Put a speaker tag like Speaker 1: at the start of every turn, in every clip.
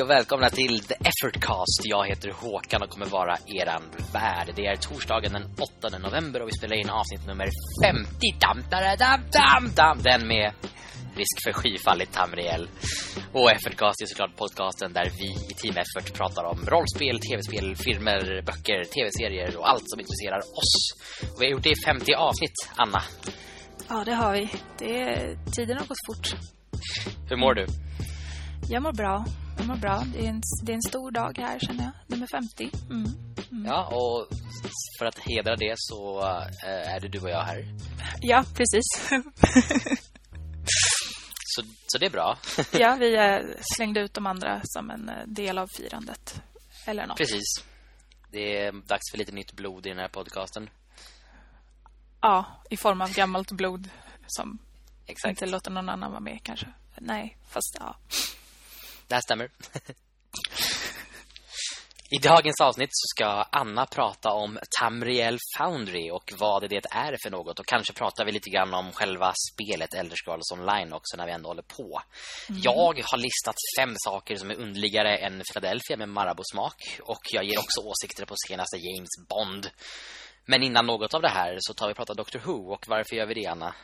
Speaker 1: Hej och välkomna till The Effortcast. Jag heter Håkan och kommer vara eran värd. Det är torsdagen den 8 november och vi spelar in avsnitt nummer 50. Dam, dam, dam, dam, dam. Den med risk för skyfall i Tamriel. Och Effortcast är såklart podcasten där vi i Team Effort pratar om rollspel, tv-spel, filmer, böcker, tv-serier och allt som intresserar oss. Och vi har gjort det i 50 avsnitt, Anna.
Speaker 2: Ja, det har vi. Det är, tiden har gått fort.
Speaker 1: Hur mår du?
Speaker 2: Jag mår bra. Jag mår bra. Det är en, det är en stor dag här, känner jag. Nummer 50. Mm.
Speaker 1: Mm. Ja, och för att hedra det så äh, är det du och jag här.
Speaker 2: Ja, precis.
Speaker 1: så, så det är bra.
Speaker 2: ja, vi äh, slängde ut de andra som en äh, del av firandet. Eller något.
Speaker 1: Precis. Det är dags för lite nytt blod i den här podcasten.
Speaker 2: Ja, i form av gammalt blod som
Speaker 1: Exakt.
Speaker 2: inte låter någon annan vara med kanske. Nej, fast ja.
Speaker 1: Det här stämmer. I dagens avsnitt så ska Anna prata om Tamriel Foundry och vad det är för något. Och kanske pratar vi lite grann om själva spelet Elder Scrolls Online också när vi ändå håller på. Mm. Jag har listat fem saker som är underligare än Philadelphia med Marabou-smak. Och jag ger också åsikter på senaste James Bond. Men innan något av det här så tar vi prata Doctor Who. Och varför gör vi det, Anna?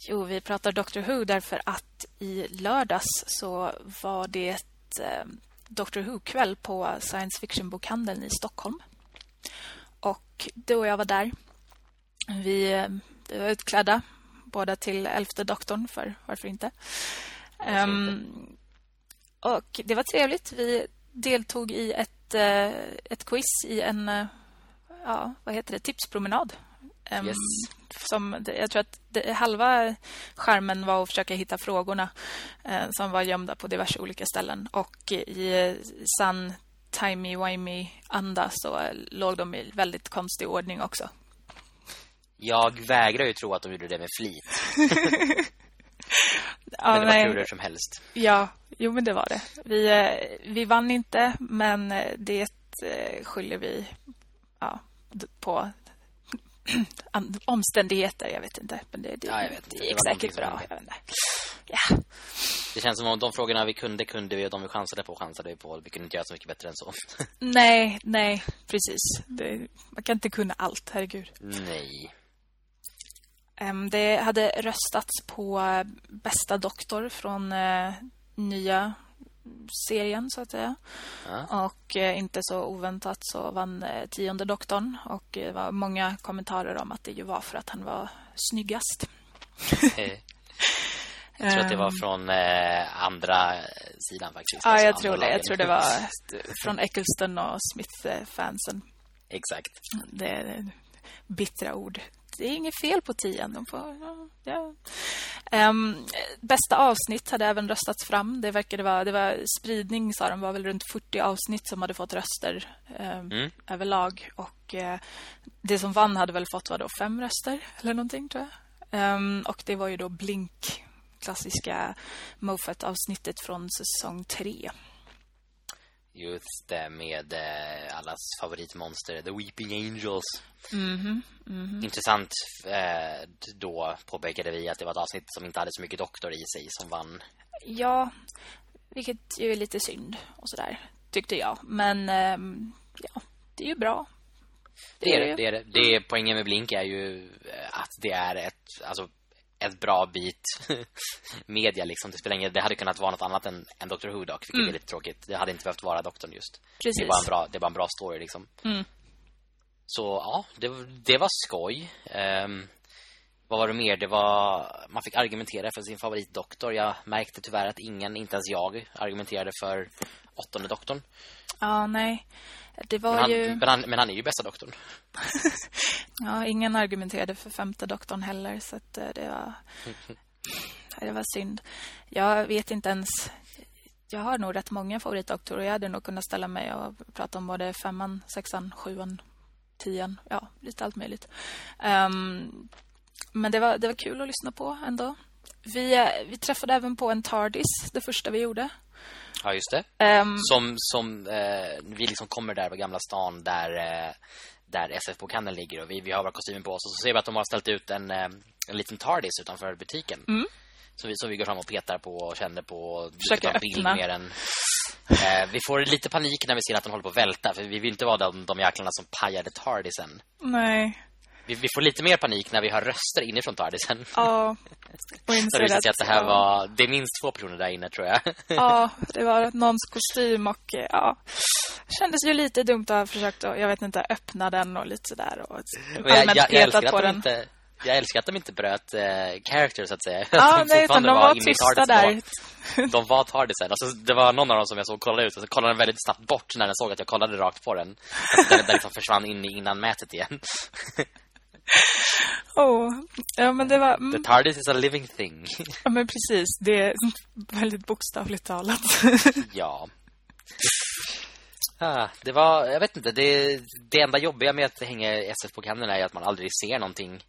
Speaker 2: Jo, vi pratar Doctor Who därför att i lördags så var det ett eh, Doctor Who-kväll på science fiction-bokhandeln i Stockholm. Och du och jag var där. Vi, eh, vi var utklädda båda till elfte doktorn, för varför inte? Um, och det var trevligt. Vi deltog i ett, uh, ett quiz i en ja, vad heter det? tipspromenad. Um,
Speaker 1: yes.
Speaker 2: som jag tror att det, halva skärmen var att försöka hitta frågorna eh, som var gömda på diverse olika ställen. Och i sann timey-wimey anda så låg de i väldigt konstig ordning också.
Speaker 1: Jag vägrar ju tro att de gjorde det med flit. ja, men det var turer som helst.
Speaker 2: Ja, jo men det var det. Vi, eh, vi vann inte, men det eh, skyller vi ja, på omständigheter, jag vet inte. Men det, det,
Speaker 1: ja, jag vet
Speaker 2: det gick säkert bra. Jag vet inte.
Speaker 1: Ja. Det känns som om de frågorna vi kunde, kunde vi och de vi chansade på, chansade vi på. Vi kunde inte göra så mycket bättre än så.
Speaker 2: nej, nej, precis. Det, man kan inte kunna allt, herregud.
Speaker 1: Nej.
Speaker 2: Um, det hade röstats på bästa doktor från uh, nya serien så att säga. Ja. Och eh, inte så oväntat så vann eh, tionde doktorn och det var många kommentarer om att det ju var för att han var snyggast.
Speaker 1: Jag tror att det var ehm. från eh, andra sidan faktiskt.
Speaker 2: Ja, jag tror det. Jag tror det var från Eccleston och Smith-fansen.
Speaker 1: Exakt.
Speaker 2: Det är bittra ord det är inget fel på tian. De får, ja. um, bästa avsnitt hade även röstats fram. Det verkade vara det var spridning sa de var väl runt 40 avsnitt som hade fått röster um, mm. överlag och uh, det som vann hade väl fått vad då fem röster eller någonting tror jag. Um, och det var ju då Blink klassiska Moffat avsnittet från säsong 3.
Speaker 1: Just det, med eh, allas favoritmonster, The Weeping Angels.
Speaker 2: Mm -hmm, mm -hmm.
Speaker 1: Intressant eh, då påpekade vi att det var ett avsnitt som inte hade så mycket doktor i sig som vann.
Speaker 2: Ja, vilket ju är lite synd och sådär, tyckte jag. Men eh, ja, det är ju bra.
Speaker 1: Det, det är det, det är det. det. Poängen med Blink är ju eh, att det är ett, alltså ett bra bit media liksom. Det spelar ingen, det hade kunnat vara något annat än, än Dr. Who dock, vilket mm. är lite tråkigt. Det hade inte behövt vara doktorn just.
Speaker 2: Precis.
Speaker 1: Det var en bra, det var en bra story liksom.
Speaker 2: Mm.
Speaker 1: Så ja, det, det var skoj. Um, vad var det mer? Det var man fick argumentera för sin favoritdoktor. Jag märkte tyvärr att ingen, inte ens jag, argumenterade för åttonde doktorn.
Speaker 2: Ja, nej. Det var
Speaker 1: men han,
Speaker 2: ju...
Speaker 1: men, han, men han är ju bästa doktorn.
Speaker 2: ja, ingen argumenterade för femte doktorn heller. Så eh, det var... det var synd. Jag vet inte ens... Jag har nog rätt många favoritdoktorer. Jag hade nog kunnat ställa mig och prata om både femman, sexan, sjuan, tian. Ja, lite allt möjligt. Um, men det var, det var kul att lyssna på ändå. Vi, eh, vi träffade även på en TARDIS, det första vi gjorde.
Speaker 1: Ja, just det. Um, som som eh, vi liksom kommer där på Gamla stan där eh, där SF-bokhandeln ligger och vi, vi har våra kostymer på oss och så ser vi att de har ställt ut en, eh, en liten TARDIS utanför butiken.
Speaker 2: Mm.
Speaker 1: Så vi, så vi går fram och petar på och känner på och
Speaker 2: försöker öppna.
Speaker 1: mer än Eh, vi får lite panik när vi ser att de håller på att välta. För vi vill inte vara de, de jäklarna som pajade Tardisen.
Speaker 2: Nej.
Speaker 1: Vi, vi, får lite mer panik när vi hör röster inifrån Tardisen.
Speaker 2: Ja.
Speaker 1: Och inser att, att det här var... Det är minst två personer där inne, tror jag.
Speaker 2: Ja, det var någons kostym och ja... Kändes ju lite dumt att ha försökt att, jag vet inte, öppna den och lite sådär. Och
Speaker 1: allmänt jag, jag, jag petat på den. Inte, jag älskar att de inte bröt eh, character så att säga.
Speaker 2: Ja, nej, utan de var, var tysta där.
Speaker 1: De, de var tardisen. Alltså, det var någon av dem som jag såg kolla ut och så kollade den väldigt snabbt bort när den såg att jag kollade rakt på den. Alltså, den, den liksom försvann in i innan mätet igen.
Speaker 2: Oh, ja men det var...
Speaker 1: Mm. The TARDIS is a living thing.
Speaker 2: ja men precis, det är väldigt bokstavligt talat.
Speaker 1: ja. Ah, det var, jag vet inte, det, det enda jobbiga med att hänga SF på kanderna är att man aldrig ser någonting.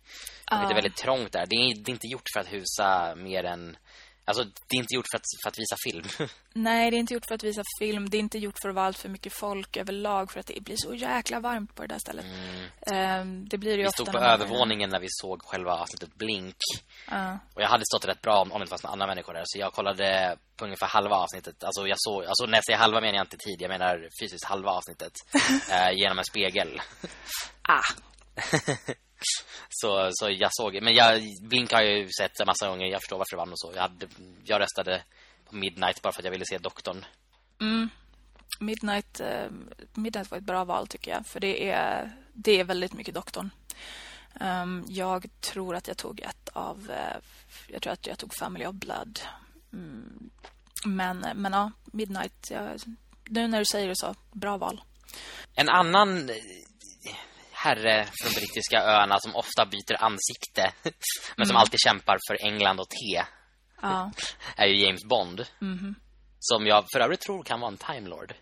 Speaker 1: Ah. Det är väldigt trångt där. Det är, det är inte gjort för att husa mer än Alltså, det är inte gjort för att, för att visa film.
Speaker 2: Nej, det är inte gjort för att visa film. Det är inte gjort för att vara allt för mycket folk överlag. För att det blir så jäkla varmt på det där stället. Mm. Um, det blir ju
Speaker 1: vi
Speaker 2: ofta
Speaker 1: stod på övervåningen när vi såg själva avsnittet Blink. Uh. Och jag hade stått rätt bra om, om det inte fanns några andra människor där. Så jag kollade på ungefär halva avsnittet. Alltså, jag såg, alltså när jag säger halva menar jag inte tid. Jag menar fysiskt halva avsnittet. uh, genom en spegel.
Speaker 2: ah.
Speaker 1: Så, så jag såg Men jag, Blink har jag ju sett en massa gånger. Jag förstår varför det vann och så. Jag, hade, jag röstade på Midnight bara för att jag ville se doktorn.
Speaker 2: Mm. Midnight, uh, Midnight var ett bra val tycker jag. För det är, det är väldigt mycket doktorn. Um, Jag tror att jag tog ett av uh, Jag tror att jag tog Family of Blood. Mm. Men, men ja, Midnight jag, Nu när du säger det så, bra val.
Speaker 1: En annan herre från brittiska öarna som ofta byter ansikte men som mm. alltid kämpar för England och te.
Speaker 2: Ja.
Speaker 1: är ju James Bond.
Speaker 2: Mm.
Speaker 1: Som jag för övrigt tror kan vara en Time Lord.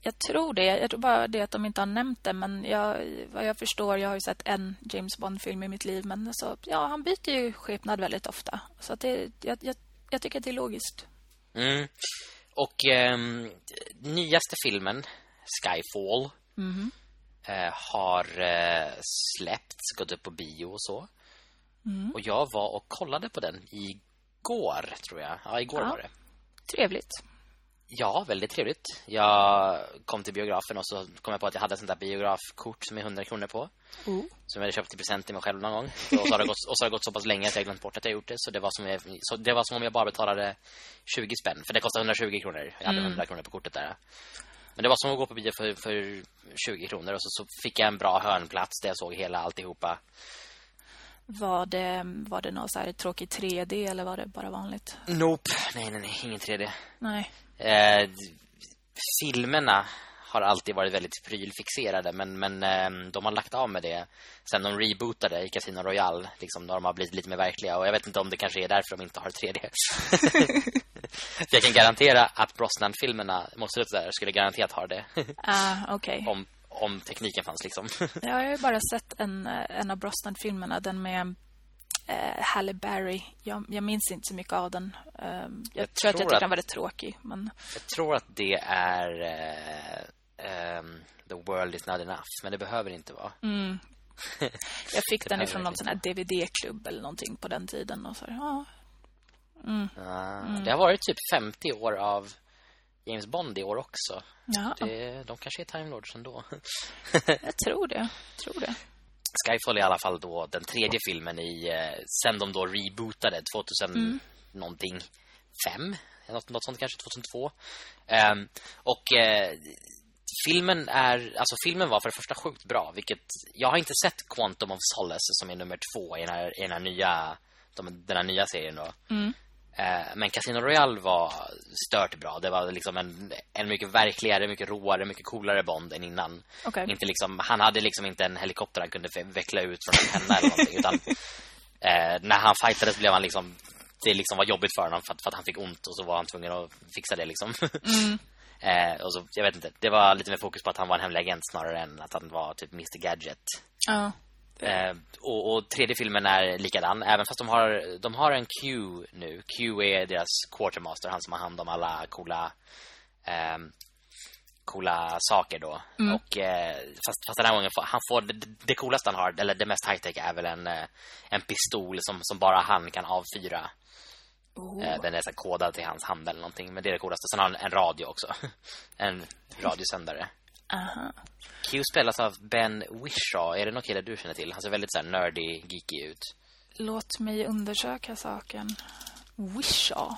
Speaker 2: Jag tror det. Jag tror bara det att de inte har nämnt det. Men jag, vad jag förstår, jag har ju sett en James Bond-film i mitt liv. Men så, ja, han byter ju skepnad väldigt ofta. Så det, jag, jag, jag tycker att det är logiskt.
Speaker 1: Mm. Och eh, nyaste filmen, Skyfall.
Speaker 2: Mm
Speaker 1: har eh, släppts, gått upp på bio och så.
Speaker 2: Mm.
Speaker 1: Och jag var och kollade på den igår, tror jag. Ja, igår ja. var det.
Speaker 2: Trevligt.
Speaker 1: Ja, väldigt trevligt. Jag kom till biografen och så kom jag på att jag hade ett sånt där biografkort som är 100 kronor på.
Speaker 2: Mm.
Speaker 1: Som jag hade köpt till present till mig själv någon gång. Och så har det gått, och så har det gått så pass länge att jag glömt bort att jag gjort det. Så det var som, jag, så det var som om jag bara betalade 20 spänn. För det kostar 120 kronor. Jag hade mm. 100 kronor på kortet där. Men det var som att gå på bio för, för 20 kronor och så, så fick jag en bra hörnplats där jag såg hela alltihopa.
Speaker 2: Var det, var det någon så här tråkig 3D eller var det bara vanligt?
Speaker 1: Nope, nej, nej, nej ingen 3D.
Speaker 2: Nej.
Speaker 1: Eh, filmerna har alltid varit väldigt prylfixerade men, men eh, de har lagt av med det sen de rebootade i Casino Royale liksom, då de har blivit lite mer verkliga och jag vet inte om det kanske är därför de inte har 3D. jag kan garantera att Brosnan-filmerna måste det där skulle garanterat ha det.
Speaker 2: Ah, okay.
Speaker 1: om, om tekniken fanns liksom.
Speaker 2: ja, jag har ju bara sett en, en av Brosnan-filmerna, den med eh, Halle Berry. Jag, jag, minns inte så mycket av den. Um, jag, jag, tror att jag tyckte den var rätt tråkig. Men...
Speaker 1: Jag tror att det är uh, um, The World is not enough, men det behöver inte vara.
Speaker 2: Mm. Jag fick den ifrån någon sån här DVD-klubb eller någonting på den tiden. Och så, ja,
Speaker 1: Mm. Uh, det har varit typ 50 år av James Bond i år också. Det, de kanske är Time Lords ändå.
Speaker 2: jag tror det. tror det.
Speaker 1: Skyfall är i alla fall då den tredje filmen i eh, sen de då rebootade 2000 mm. någonting fem något, något sånt kanske 2002. Um, ehm, och eh, filmen är alltså filmen var för det första sjukt bra, vilket jag har inte sett Quantum of Solace som är nummer två i den här, i den här nya de, den här nya serien då.
Speaker 2: Mm.
Speaker 1: Eh, men Casino Royale var stört bra. Det var liksom en, en mycket verkligare, mycket roare, mycket coolare Bond än innan.
Speaker 2: Okay.
Speaker 1: Inte liksom, han hade liksom inte en helikopter han kunde veckla ut från en penna eller någonting. Utan eh, när han fightades blev han liksom det liksom var jobbigt för honom för att, för att han fick ont och så var han tvungen att fixa det liksom.
Speaker 2: Mm.
Speaker 1: eh, och så, jag vet inte, det var lite mer fokus på att han var en hemlig agent snarare än att han var typ Mr. Gadget.
Speaker 2: Ja.
Speaker 1: Eh, och, och, tredje filmen är likadan Även fast de har, de har en Q nu Q är deras quartermaster Han som har hand om alla coola eh, Coola saker då
Speaker 2: mm.
Speaker 1: Och eh, fast, fast den här gången får, Han får det, det coolaste han har Eller det mest high-tech är väl en, eh, en pistol som, som bara han kan avfyra
Speaker 2: Oh.
Speaker 1: Eh, Den är så kodad till hans hand eller någonting. Men det är det coolaste. Sen har han en radio också. En radiosändare.
Speaker 2: Aha.
Speaker 1: Q spelas av Ben Whishaw. Är det någon kille du känner till? Han ser väldigt så här nerdy, geeky ut.
Speaker 2: Låt mig undersöka saken. Wishaw.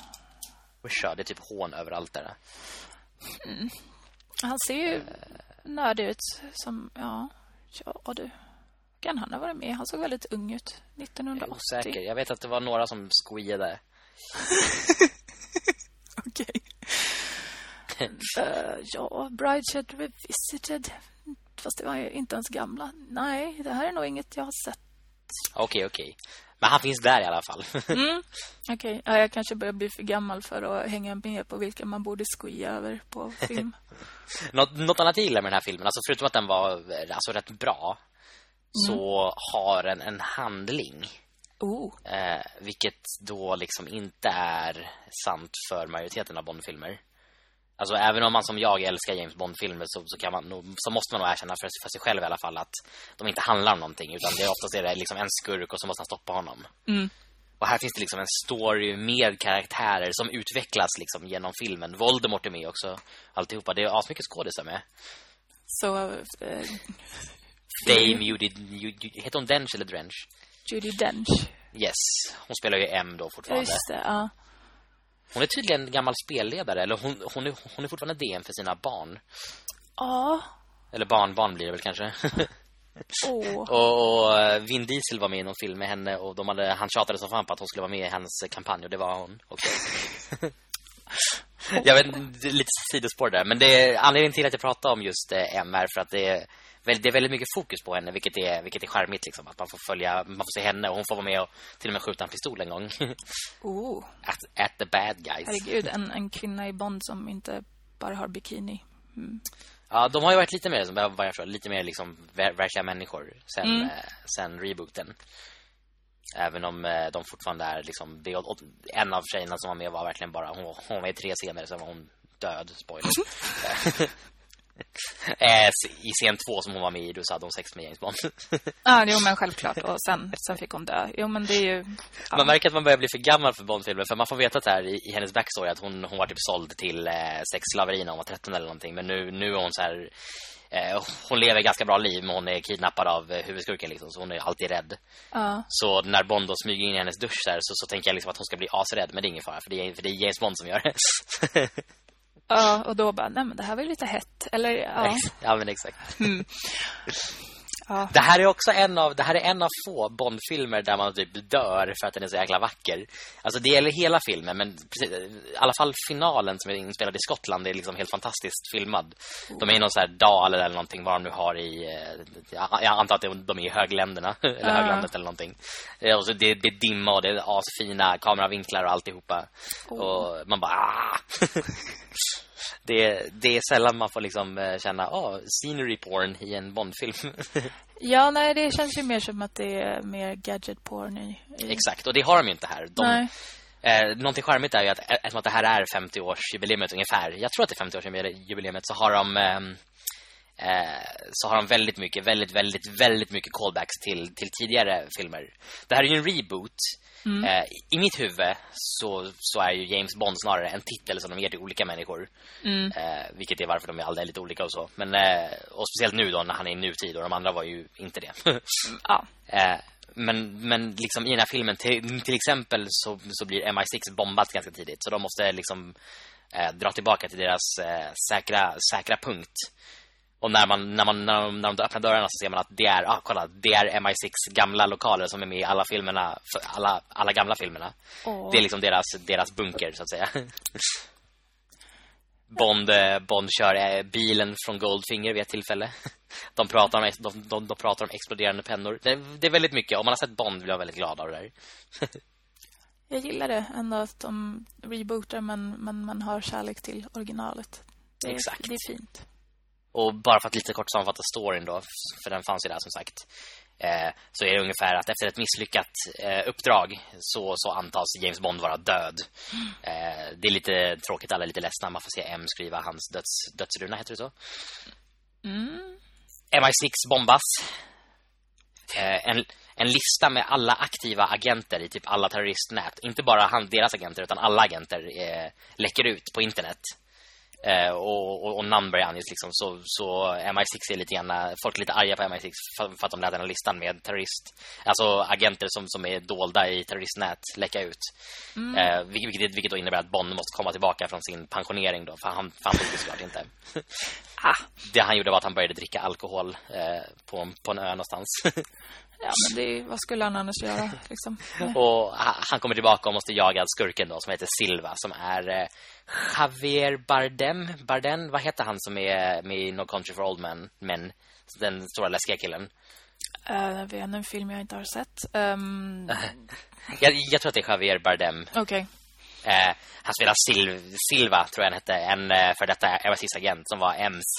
Speaker 1: Whishaw, det är typ hån överallt där.
Speaker 2: Han ser ju nördig ut som, ja, ja du. Kan han ha varit med? Han såg väldigt ung ut.
Speaker 1: Jag är
Speaker 2: 1980.
Speaker 1: osäker. Jag vet att det var några som squeade.
Speaker 2: Okej. Eh, ja, Brideshead Revisited. Fast det var ju inte ens gamla. Nej, det här är nog inget jag har sett.
Speaker 1: Okej, okej. Men han finns där i alla fall.
Speaker 2: Mm. Okej, ja, jag kanske börjar bli för gammal för att hänga med på vilka man borde squea över på film.
Speaker 1: något, något annat jag gillar med den här filmen, alltså förutom att den var eh, alltså, rätt bra, så har den en handling.
Speaker 2: Oh,
Speaker 1: Eh, vilket då liksom inte är sant för majoriteten av Bondfilmer. Alltså även om man som jag älskar James Bond-filmer så, så, kan man nog, så måste man nog erkänna för, för sig själv i alla fall att de inte handlar om någonting. Utan det är oftast är det liksom en skurk och så måste han stoppa honom.
Speaker 2: Mm.
Speaker 1: Och här finns det liksom en story med karaktärer som utvecklas liksom genom filmen. Voldemort är med också. Alltihopa. Det är asmycket skådisar med.
Speaker 2: så eh,
Speaker 1: Dame Judi, Judi... Heter hon Dench eller Drench?
Speaker 2: Judi Dench.
Speaker 1: Yes. Hon spelar ju M då fortfarande.
Speaker 2: just det, ja.
Speaker 1: Hon är tydligen en gammal spelledare. Eller hon, hon, är, hon är fortfarande DM för sina barn.
Speaker 2: Ja,
Speaker 1: Eller barnbarn blir det väl kanske.
Speaker 2: åh.
Speaker 1: och, och eh, Vin Diesel var med i någon film med henne. Och de hade, han tjatade som fan på att hon skulle vara med i hennes kampanj. Och det var hon också. jag vet lite sidospår där. Men det är anledningen till att jag pratar om just eh, M är för att det är, det är väldigt mycket fokus på henne. Vilket är, vilket är charmigt liksom. Att man får följa, man får se henne. Och hon får vara med och till och med skjuta en pistol en gång.
Speaker 2: Oh,
Speaker 1: at, at the bad guys.
Speaker 2: herregud, en, en kvinna i Bond som inte bara har bikini. Mm.
Speaker 1: Ja, de har ju varit lite mer som vad jag förstår, lite mer liksom ver- verkliga människor sen
Speaker 2: Mm.
Speaker 1: eh, sen rebooten. Även om eh, de fortfarande är liksom det, en av tjejerna som var med var verkligen bara hon, hon var i tre scener sen var hon död, spoiler. eh, I scen två som hon var med i då så hade hon sex med James Bond.
Speaker 2: Ja, jo men självklart. Och sen, sen fick hon dö. Jo men det är ju... Ja.
Speaker 1: Man märker att man börjar bli för gammal för Bondfilmer För man får veta att här i, i hennes backstory Att hon, hon var typ såld till eh, sexslaveri när hon var 13 eller någonting Men nu, nu är hon så här eh, Hon lever ganska bra liv Men hon är kidnappad av eh, huvudskurken liksom Så hon är alltid rädd
Speaker 2: Ja.
Speaker 1: Så när Bond då smyger in i hennes dusch där, så, så tänker jag liksom att hon ska bli asrädd Men det är ingen fara För det är, för det är James Bond som gör det
Speaker 2: ja, och då bara, nej men det här var ju lite hett. Eller, ja.
Speaker 1: Ja men exakt
Speaker 2: ja.
Speaker 1: Det här är också en av Det här är en av få Bond-filmer där man typ dör för att den är så jäkla vacker. Alltså det gäller hela filmen men precis, i alla fall finalen som är inspelad i Skottland är liksom helt fantastiskt filmad. De är i någon så här dal eller någonting vad de nu har i eh, jag antar att de är i högländerna eller
Speaker 2: Ja.
Speaker 1: höglandet eller någonting. Eh, Och så det, det är dimma och det är asfina kameravinklar och alltihopa. Och man bara ah! det, det är sällan man får liksom eh, känna ah, scenery porn i en Bondfilm.
Speaker 2: ja, nej det känns ju mer som att det är mer gadget porn i... i...
Speaker 1: Exakt, och det har de ju inte här. De,
Speaker 2: Nej.
Speaker 1: eh, någonting charmigt är ju att eh, eftersom att det här är 50-årsjubileet ungefär. Jag tror att det är 50-årsjubileet så har de ehm, eh, så har de väldigt mycket väldigt väldigt väldigt mycket callbacks till till tidigare filmer. Det här är ju en reboot. Eh, I mitt huvud så så är ju James Bond snarare en titel som de ger till olika människor.
Speaker 2: Mm.
Speaker 1: Eh, vilket är varför de är alla lite olika och så. Men eh, och speciellt nu då när han är i nutid och de andra var ju inte det.
Speaker 2: Ja.
Speaker 1: Eh, men, men liksom i den här filmen till, till exempel så, så blir MI6 bombat ganska tidigt så de måste liksom eh, dra tillbaka till deras eh, säkra, säkra punkt. Och när man när man när de, när de öppnar dörrarna så ser man att det är ah kolla, det är MI6 gamla lokaler som är med i alla filmerna alla alla gamla filmerna.
Speaker 2: Åh.
Speaker 1: Det är liksom deras deras bunker så att säga. Bond eh, Bond kör eh, bilen från Goldfinger vid ett tillfälle. De pratar om de, de, de pratar om exploderande pennor. Det, det är väldigt mycket. Om man har sett Bond blir jag väldigt glad av det där.
Speaker 2: Jag gillar det ändå att de rebootar men, men man har kärlek till originalet. Det är,
Speaker 1: Exakt.
Speaker 2: Det är fint.
Speaker 1: Och bara för att lite kort sammanfatta storyn då, för den fanns ju där som sagt. Eh, så är det ungefär att efter ett misslyckat eh, uppdrag så, så antas James Bond vara död. Eh, det är lite tråkigt, alla är lite ledsna. Man får se M skriva hans döds, dödsruna, heter det så?
Speaker 2: Mm.
Speaker 1: MI6 bombas. En, en lista med alla aktiva agenter i typ alla terroristnät. Inte bara han, deras agenter utan alla agenter läcker ut på internet. Eh, och, och, och namn börjar anges liksom. så, så MI6 är lite grann folk är lite arga på MI6 för, för att de lät den här listan med terrorist alltså agenter som, som är dolda i terroristnät läcka ut mm. eh, vilket, vilket då innebär att Bond måste komma tillbaka från sin pensionering då för han, för han tog det såklart inte ah. det han gjorde var att han började dricka alkohol eh, på, på en ö någonstans
Speaker 2: Ja, men det, vad skulle han annars göra? Liksom?
Speaker 1: och han kommer tillbaka och måste jaga skurken då som heter Silva som är eh, Javier Bardem. Bardem, vad heter han som är med i No Country for Old Men? Men den stora läskiga killen.
Speaker 2: Uh, jag vet en film jag inte har sett. Um...
Speaker 1: jag, jag, tror att det är Javier Bardem.
Speaker 2: Okej. Okay.
Speaker 1: Uh, han spelar Sil Silva, tror jag han hette. En uh, för detta MI6-agent som var M's,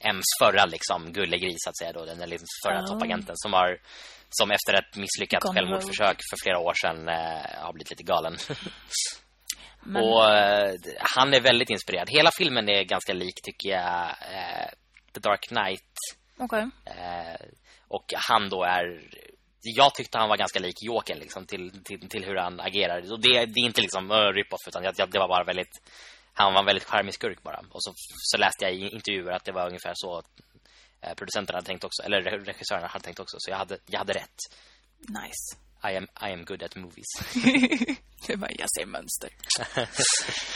Speaker 1: M's förra liksom, gullegris, att säga då. Den liksom förra oh. toppagenten som har som efter ett misslyckat självmordsförsök för flera år sedan uh, har blivit lite galen. Men... Och uh, han är väldigt inspirerad. Hela filmen är ganska lik tycker jag uh, The Dark Knight.
Speaker 2: Okay.
Speaker 1: Uh, och han då är jag tyckte han var ganska lik Joker liksom till, till, till hur han agerar. Och det, det är inte liksom uh, rip-off utan jag, jag, det var bara väldigt han var en väldigt charmig skurk bara. Och så, så läste jag i intervjuer att det var ungefär så producenterna hade tänkt också eller regissörerna hade tänkt också så jag hade jag hade rätt.
Speaker 2: Nice.
Speaker 1: I am, I am good at movies.
Speaker 2: det var jag ser mönster.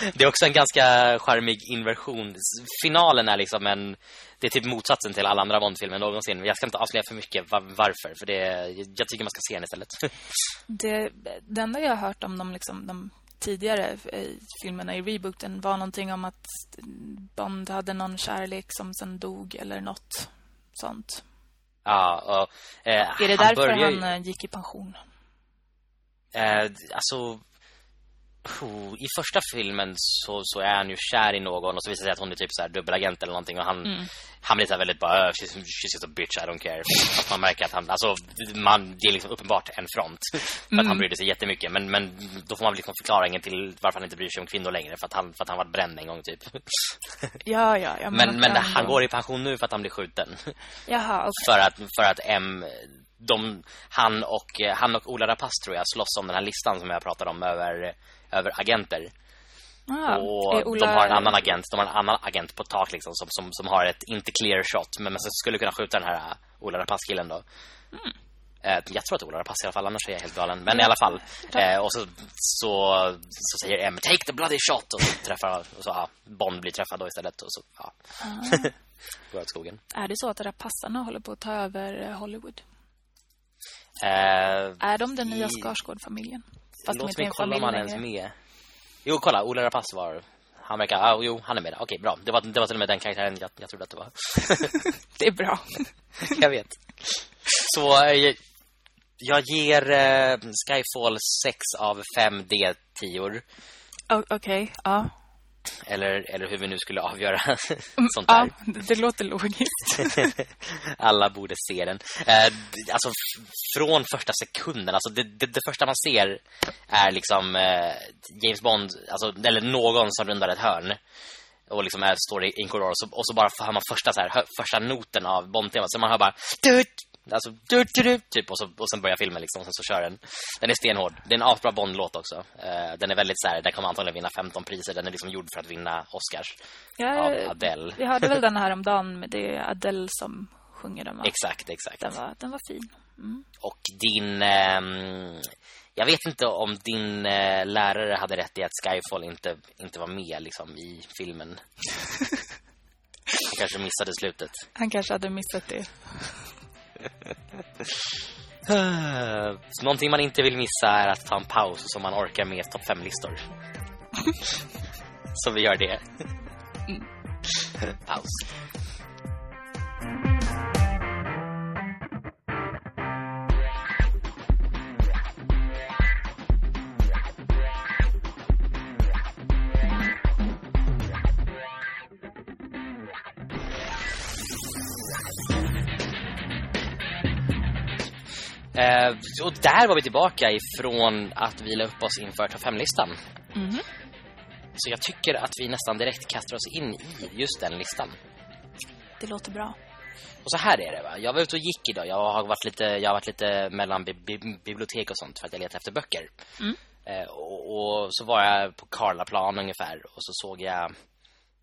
Speaker 1: det är också en ganska charmig inversion. Finalen är liksom en det är typ motsatsen till alla andra Bond-filmer någonsin. Jag ska inte avslöja för mycket var, varför för det jag tycker man ska se den istället.
Speaker 2: det det enda jag har hört om de liksom de tidigare eh, filmerna i rebooten var någonting om att Bond hade någon kärlek som sen dog eller något sånt.
Speaker 1: Ja, och,
Speaker 2: eh, är det därför han, han eh, gick i pension?
Speaker 1: Eh, alltså oh, i första filmen så, så är han ju kär i någon och så visar det sig att hon är typ så här dubbelagent eller någonting och han mm. han blir så väldigt bara she's, she's just a bitch I don't care. Att man märker att han alltså man det är liksom uppenbart en front för mm. att han brydde sig jättemycket men men då får man väl liksom förklaringen till varför han inte bryr sig om kvinnor längre för att han för att han var bränd en gång typ.
Speaker 2: ja ja,
Speaker 1: ja men men han går i pension nu för att han blir skjuten.
Speaker 2: Jaha, okay.
Speaker 1: För att för att M de, han och eh, han och Ola Rapace tror jag slåss om den här listan som jag pratade om över över agenter. Ah, och Ola... de har en annan agent, de har en annan agent på tak liksom som, som, som har ett inte clear shot men man skulle kunna skjuta den här uh, Ola Rapace killen då. Mm. Eh, jag tror att Ola Rapace i alla fall annars är jag helt galen. Men i alla fall eh, och så, så så säger M take the bloody shot och så träffar och så ja, Bond blir träffad då istället och så ja. Ah. Går åt skogen.
Speaker 2: Är det så att Rapassarna håller på att ta över eh, Hollywood?
Speaker 1: Eh,
Speaker 2: är de den nya Skarsgård-familjen?
Speaker 1: Fast Låt mig kolla om han ens med. Jo, kolla. Ola Rapace var... Han verkar... Ah, jo, han är med. Okej, bra. Det var, det var till och med den karaktären jag, jag trodde att det var.
Speaker 2: det är bra.
Speaker 1: jag vet. Så jag, jag ger uh, Skyfall 6 av 5 D10.
Speaker 2: Okej, okay, ja.
Speaker 1: Eller, eller hur vi nu skulle avgöra mm, sånt där.
Speaker 2: Ja, det låter logiskt.
Speaker 1: Alla borde se den. Eh, alltså från första sekunden, alltså det, det, det, första man ser är liksom eh, James Bond, alltså, eller någon som rundar ett hörn och liksom är, står i en korridor och så, och så bara hör man första så här, första noten av Bond-temat så man hör bara Alltså, du, du, du, typ, och, så, och sen börjar filmen liksom, och sen så kör den. Den är stenhård. Det är en asbra Bond-låt också. Uh, den är väldigt så här, den kommer antagligen vinna 15 priser. Den är liksom gjord för att vinna Oscars ja, av Adele.
Speaker 2: Vi hörde väl den här om dagen med det är Adele som sjunger den va?
Speaker 1: Exakt, exakt.
Speaker 2: Den var, den var fin. Mm.
Speaker 1: Och din... Um, jag vet inte om din uh, lärare hade rätt i att Skyfall inte, inte var med liksom, i filmen. Han kanske missade slutet.
Speaker 2: Han kanske hade missat det.
Speaker 1: Så någonting man inte vill missa är att ta en paus så man orkar med topp 5-listor. så vi gör det. Mm. paus. Eh, och där var vi tillbaka ifrån att vi la upp oss inför topp 5-listan. Mm. Så jag tycker att vi nästan direkt kastar oss in i just den listan.
Speaker 2: Det låter bra.
Speaker 1: Och så här är det va. Jag var ute och gick idag. Jag har varit lite, jag har varit lite mellan bi bi bibliotek och sånt för att jag letar efter böcker.
Speaker 2: Mm.
Speaker 1: Eh, och, och, så var jag på Karlaplan ungefär och så såg jag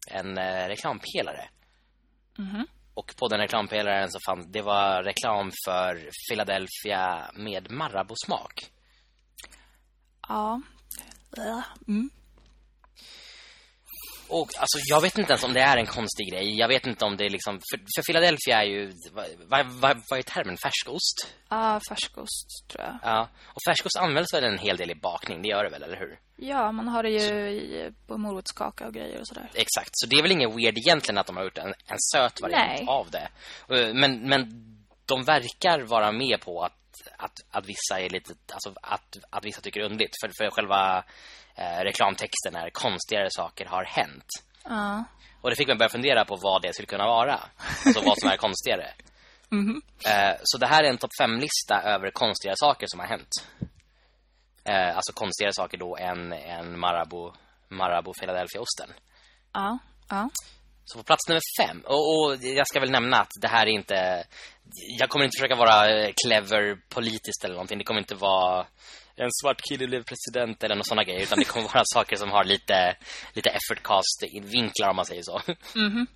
Speaker 1: en eh, reklampelare.
Speaker 2: Mhm.
Speaker 1: Och på den reklampelaren så fanns det var reklam för Philadelphia med Marabou-smak.
Speaker 2: Ja. Ja. Mm.
Speaker 1: Och alltså, jag vet inte ens om det är en konstig grej. Jag vet inte om det är liksom... För, för Philadelphia är ju... Vad, vad, vad, vad är termen? Färskost?
Speaker 2: Ja, färskost tror jag.
Speaker 1: Ja. Och färskost används väl en hel del i bakning, det gör det väl, eller hur?
Speaker 2: Ja, man har det ju i, på morotskaka och grejer och sådär.
Speaker 1: Exakt, så det är väl inget weird egentligen att de har gjort en, en söt variant
Speaker 2: Nej.
Speaker 1: av det. Men, men de verkar vara med på att, att, att vissa är lite... Alltså att, att vissa tycker underligt. För, för själva eh, reklamtexten är konstigare saker har hänt.
Speaker 2: Ja.
Speaker 1: Och det fick mig börja fundera på vad det skulle kunna vara. Alltså vad som är konstigare.
Speaker 2: Mhm.
Speaker 1: Eh, så det här är en topp 5-lista över konstigare saker som har hänt. Eh, alltså konstigare saker då än, än Marabou, Marabou Philadelphia-osten.
Speaker 2: Ja. Ja.
Speaker 1: Så på plats nummer fem. Och, och jag ska väl nämna att det här är inte... Jag kommer inte försöka vara eh, clever politiskt eller någonting. Det kommer inte vara en svart kille blev president eller några sådana grejer. Utan det kommer vara saker som har lite, lite effort cast vinklar om man säger så.
Speaker 2: Mhm.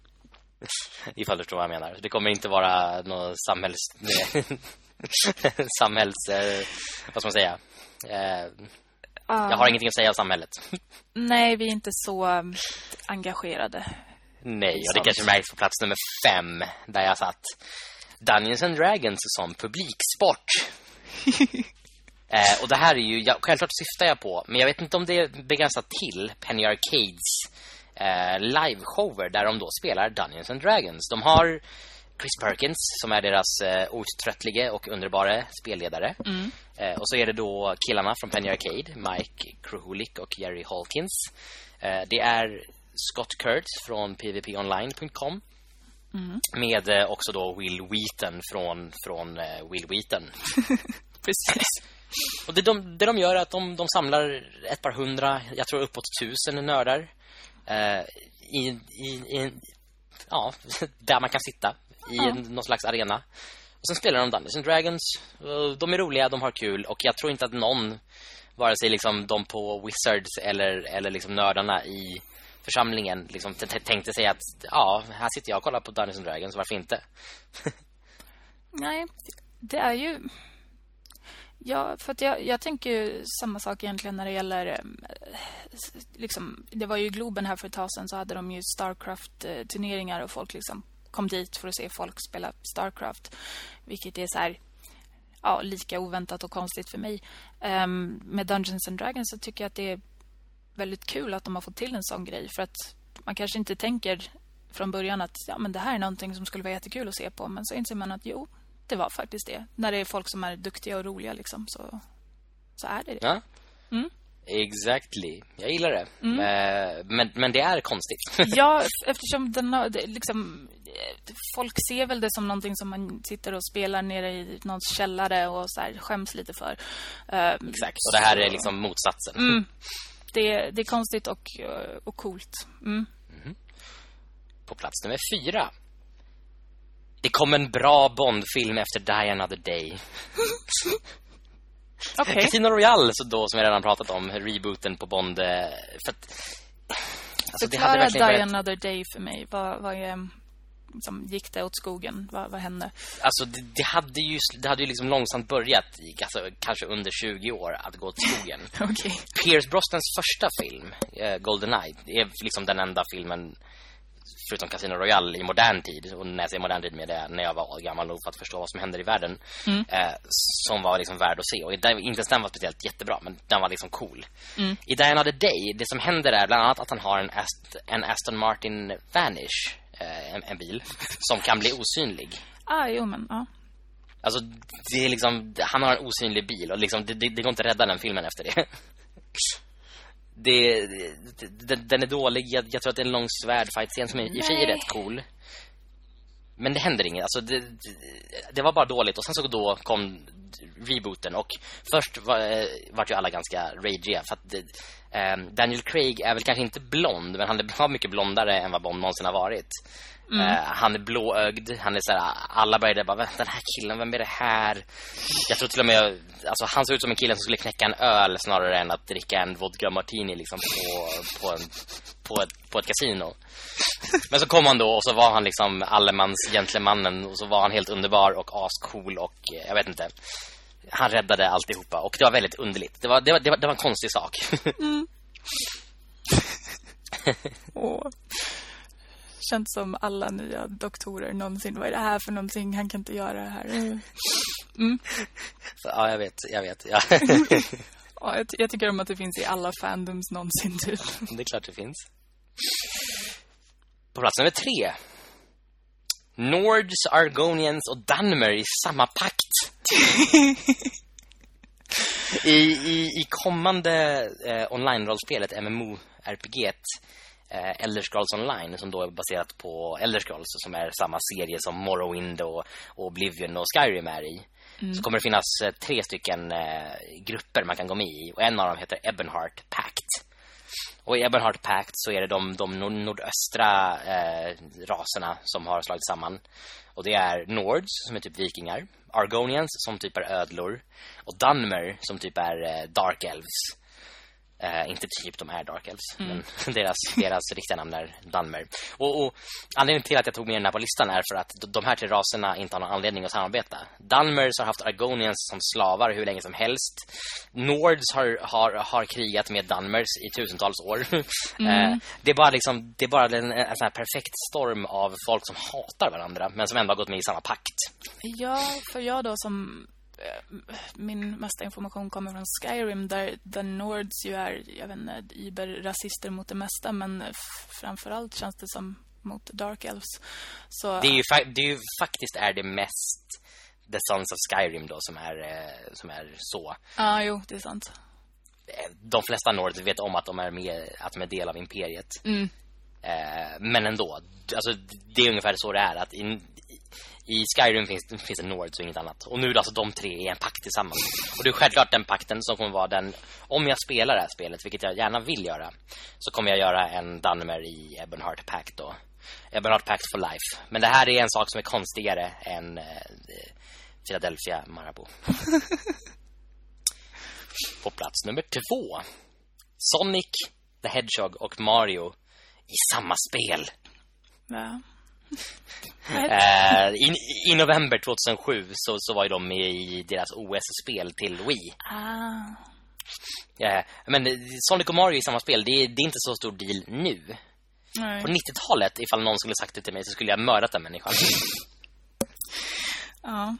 Speaker 1: Ifall du förstår vad jag menar. Det kommer inte vara något samhälls... samhälls... Eh, vad ska man säga? Eh,
Speaker 2: Ja.
Speaker 1: jag har ingenting att säga om samhället.
Speaker 2: Nej, vi är inte så um, engagerade.
Speaker 1: Nej, och det
Speaker 2: Sant.
Speaker 1: kanske märks på plats nummer fem där jag satt Dungeons and Dragons som publiksport. eh, och det här är ju, jag, självklart syftar jag på, men jag vet inte om det är begränsat till Penny Arcades eh, liveshower där de då spelar Dungeons and Dragons. De har Chris Perkins som är deras eh, outtröttlige och underbara spelledare.
Speaker 2: Mm.
Speaker 1: Eh, och så är det då killarna från Penny Arcade, Mike Kruhulik och Jerry Hawkins. Eh, det är Scott Kurtz från pvponline.com
Speaker 2: Mm.
Speaker 1: med eh, också då Will Wheaton från, från eh, Will Wheaton.
Speaker 2: Precis.
Speaker 1: Och det de, det de gör är att de, de samlar ett par hundra, jag tror uppåt tusen nördar eh, i, i, i ja, där man kan sitta i
Speaker 2: Ja.
Speaker 1: någon slags arena. Och sen spelar de Dungeons and Dragons. De är roliga, de har kul och jag tror inte att någon vare sig liksom de på Wizards eller, eller liksom nördarna i församlingen liksom tänkte sig att ja, här sitter jag och kollar på Dungeons and Dragons, varför inte?
Speaker 2: Nej, det är ju... Ja, för att jag, jag tänker ju samma sak egentligen när det gäller... Eh, liksom, det var ju Globen här för ett tag sedan så hade de ju Starcraft-turneringar och folk liksom kom dit för att se folk spela Starcraft. Vilket är så här... Ja, lika oväntat och konstigt för mig. Ehm, med Dungeons and Dragons så tycker jag att det är väldigt kul att de har fått till en sån grej. För att man kanske inte tänker från början att ja, men det här är någonting som skulle vara jättekul att se på. Men så inser man att jo, det var faktiskt det. När det är folk som är duktiga och roliga liksom, så, så är det det.
Speaker 1: Ja?
Speaker 2: Mm.
Speaker 1: Exactly. Jag gillar det. Eh, Men, men det är konstigt.
Speaker 2: Ja, eftersom den har, liksom, eh, folk ser väl det som någonting som man sitter och spelar nere i någons källare och så här skäms lite för. Ehm,
Speaker 1: Exakt. Och det här är liksom motsatsen.
Speaker 2: Mm. Det, det är konstigt och, eh, och coolt. Mm.
Speaker 1: På plats nummer fyra. Det kom en bra Bond-film efter Die Another Day.
Speaker 2: Okej.
Speaker 1: Casino Royale så då, som jag redan pratat om, rebooten på Bond. eh, För att, alltså,
Speaker 2: Förklara Die
Speaker 1: varit,
Speaker 2: Another Day för mig. Vad, vad är, liksom, gick det åt skogen? Vad, vad hände?
Speaker 1: alltså, det, det hade ju, det hade ju liksom långsamt börjat, i, alltså, kanske under 20 år, att gå åt skogen.
Speaker 2: Okej.
Speaker 1: Pierce Brosnans första film, eh, GoldenEye, det är liksom den enda filmen förutom Casino Royale i modern tid och när jag säger modern tid med det när jag var gammal nog för att förstå vad som händer i världen
Speaker 2: Mm.
Speaker 1: eh, som var liksom värd att se och den, inte ens den var speciellt jättebra men den var liksom cool.
Speaker 2: Mm.
Speaker 1: I Die Another Day, det som händer är bland annat att han har en, Ast, en Aston Martin Vanish en, en bil som kan bli osynlig.
Speaker 2: Ah, jo, men ja.
Speaker 1: Alltså, det är liksom, han har en osynlig bil och liksom, det, det, det går inte att rädda den filmen efter det. det, det den, är dålig. Jag, jag tror att det är en lång svärdfight-scen som är, i och för sig
Speaker 2: Nej.
Speaker 1: rätt cool men det händer inget. Alltså det, det, var bara dåligt. Och sen så då kom rebooten. Och först var, eh, var ju alla ganska ragea. För att eh, Daniel Craig är väl kanske inte blond. Men han är mycket blondare än vad Bond någonsin har varit. Mm. Uh, han är blåögd, han är så här, alla började bara, den här killen, vem är det här? Jag tror till och med, alltså han såg ut som en kille som skulle knäcka en öl snarare än att dricka en vodka martini liksom på, på, en, på, ett, på ett kasino. Men så kom han då och så var han liksom allemans gentlemannen och så var han helt underbar och ascool och eh, jag vet inte. Han räddade alltihopa och det var väldigt underligt. Det var, det var, det var, det var en konstig sak. Mm.
Speaker 2: Åh känns som alla nya doktorer någonsin. Vad är det här för någonting? Han kan inte göra det här. Mm.
Speaker 1: mm. Ja, jag vet. Jag vet. Ja.
Speaker 2: ja, jag, jag, tycker om att det finns i alla fandoms någonsin typ.
Speaker 1: Det är klart det finns. På plats nummer tre. Nords, Argonians och Dunmer i samma pakt. I, i, I kommande eh, online-rollspelet MMO-RPG eh, Elder Scrolls Online som då är baserat på Elder Scrolls som är samma serie som Morrowind och, och Oblivion och Skyrim är i. Mm. Så kommer det finnas eh, tre stycken eh, grupper man kan gå med i och en av dem heter Ebonheart Pact. Och i Ebonheart Pact så är det de, de nordöstra eh, raserna som har slagit samman. Och det är Nords som är typ vikingar, Argonians som typ är ödlor och Dunmer som typ är eh, Dark Elves. Uh, inte typ de är Dark Elves mm. Men deras, deras riktiga namn är Dunmer. Och, och, anledningen till att jag tog med den här på listan Är för att de här tre raserna inte har någon anledning att samarbeta. Dunmers har haft Argonians som slavar hur länge som helst. Nords har, har, har krigat med Dunmers i tusentals år. Mm. uh, Det är bara, liksom, det är bara en, en sån här perfekt storm av folk som hatar varandra Men som ändå har gått med i samma pakt.
Speaker 2: Ja, för jag då som min mesta information kommer från Skyrim där The Nords ju är, jag vet inte, iber-rasister mot det mesta men framförallt känns det som mot Dark Elves. Så,
Speaker 1: det, är ju det är ju faktiskt är det mest The Sons of Skyrim då som är, eh, som är så.
Speaker 2: Ja, ah, jo, det är sant.
Speaker 1: Eh, de flesta Nords vet om att de är, med, att de är del av imperiet. Mm. Eh, men ändå, alltså, det är ungefär så det är. Att in, i Skyrim finns, finns det Nords och inget annat. Och nu är det alltså de tre i en pakt tillsammans. Och det är självklart den pakten som kommer vara den... Om jag spelar det här spelet, vilket jag gärna vill göra, så kommer jag göra en Dunmer i Ebonheart Pact då. Ebonheart Pact for life. Men det här är en sak som är konstigare än eh, Philadelphia Marabou. På plats nummer två. Sonic, the Hedgehog och Mario i samma spel.
Speaker 2: Ja.
Speaker 1: eh, i, I november 2007 så, så var de med i deras OS-spel till Wii.
Speaker 2: Ah.
Speaker 1: Ja, men Sonic och Mario i samma spel, det är, det är inte så stor deal nu. Nej. På 90-talet, ifall någon skulle sagt det till mig så skulle jag mördat den människan.
Speaker 2: ja.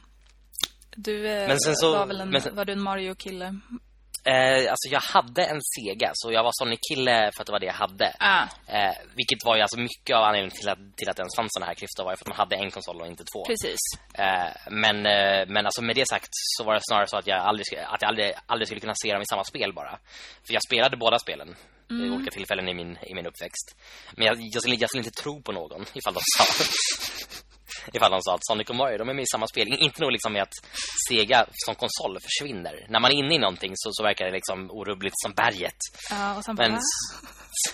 Speaker 2: Du eh, men sen så, var väl en, men, var du en Mario-kille?
Speaker 1: Eh, alltså jag hade en Sega så jag var Sonic-kille för att det var det jag hade.
Speaker 2: Ah.
Speaker 1: Eh, vilket var ju alltså mycket av anledningen till att, till att ens fanns såna här klyftor var ju för att man hade en konsol och inte två.
Speaker 2: Precis.
Speaker 1: Eh, men, eh, men alltså med det sagt så var det snarare så att jag aldrig, att jag aldrig, aldrig skulle kunna se dem i samma spel bara. För jag spelade båda spelen mm. i olika tillfällen i min, i min uppväxt. Men jag, jag, skulle, jag skulle inte tro på någon ifall de sa ifall de sa att Sonic och Mario, de är med i samma spel. Inte nog liksom med att Sega som konsol försvinner. När man är inne i någonting så, så verkar det liksom orubbligt som berget.
Speaker 2: Ja, och sen
Speaker 1: Men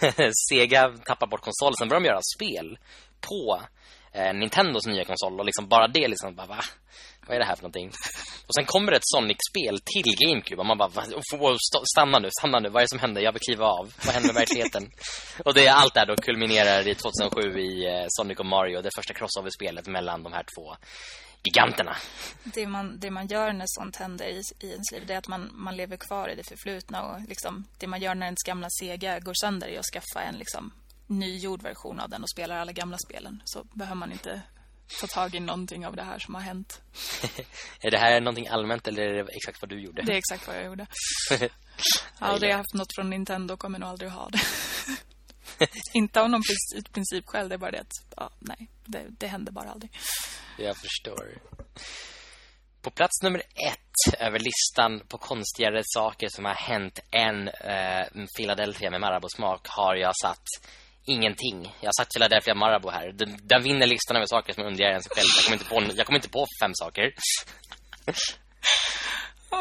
Speaker 1: Sega tappar bort konsolen, sen börjar de göra spel på eh, Nintendos nya konsol och liksom bara det liksom bara va? Vad är det här för någonting? Och sen kommer det ett Sonic-spel till Gamecube och man bara wow, stanna nu, stanna nu. Vad är det som händer? Jag vill kliva av. Vad händer med verkligheten? och det är allt där då kulminerar i 2007 i eh, Sonic och Mario, det första crossover-spelet mellan de här två giganterna.
Speaker 2: Det man, det man gör när sånt händer i, i ens liv det är att man, man lever kvar i det förflutna och liksom, det man gör när ens gamla Sega går sönder är att skaffa en liksom, nygjord version av den och spelar alla gamla spelen. Så behöver man inte ta tag i någonting av det här som har hänt.
Speaker 1: är det här någonting allmänt eller är det exakt vad du gjorde?
Speaker 2: Det är exakt vad jag gjorde. jag har aldrig haft något från Nintendo och kommer nog aldrig ha det. inte av någon princip själv, det är bara det att ja, nej, det, det händer bara aldrig.
Speaker 1: Jag förstår. På plats nummer ett över listan på konstigare saker som har hänt än eh, Philadelphia med Marabou-smak har jag satt ingenting. Jag har sagt Philadelphia Marabou här. Den, den vinner listan över saker som undrar än sig själv. Jag kommer inte på, jag kommer inte på fem saker.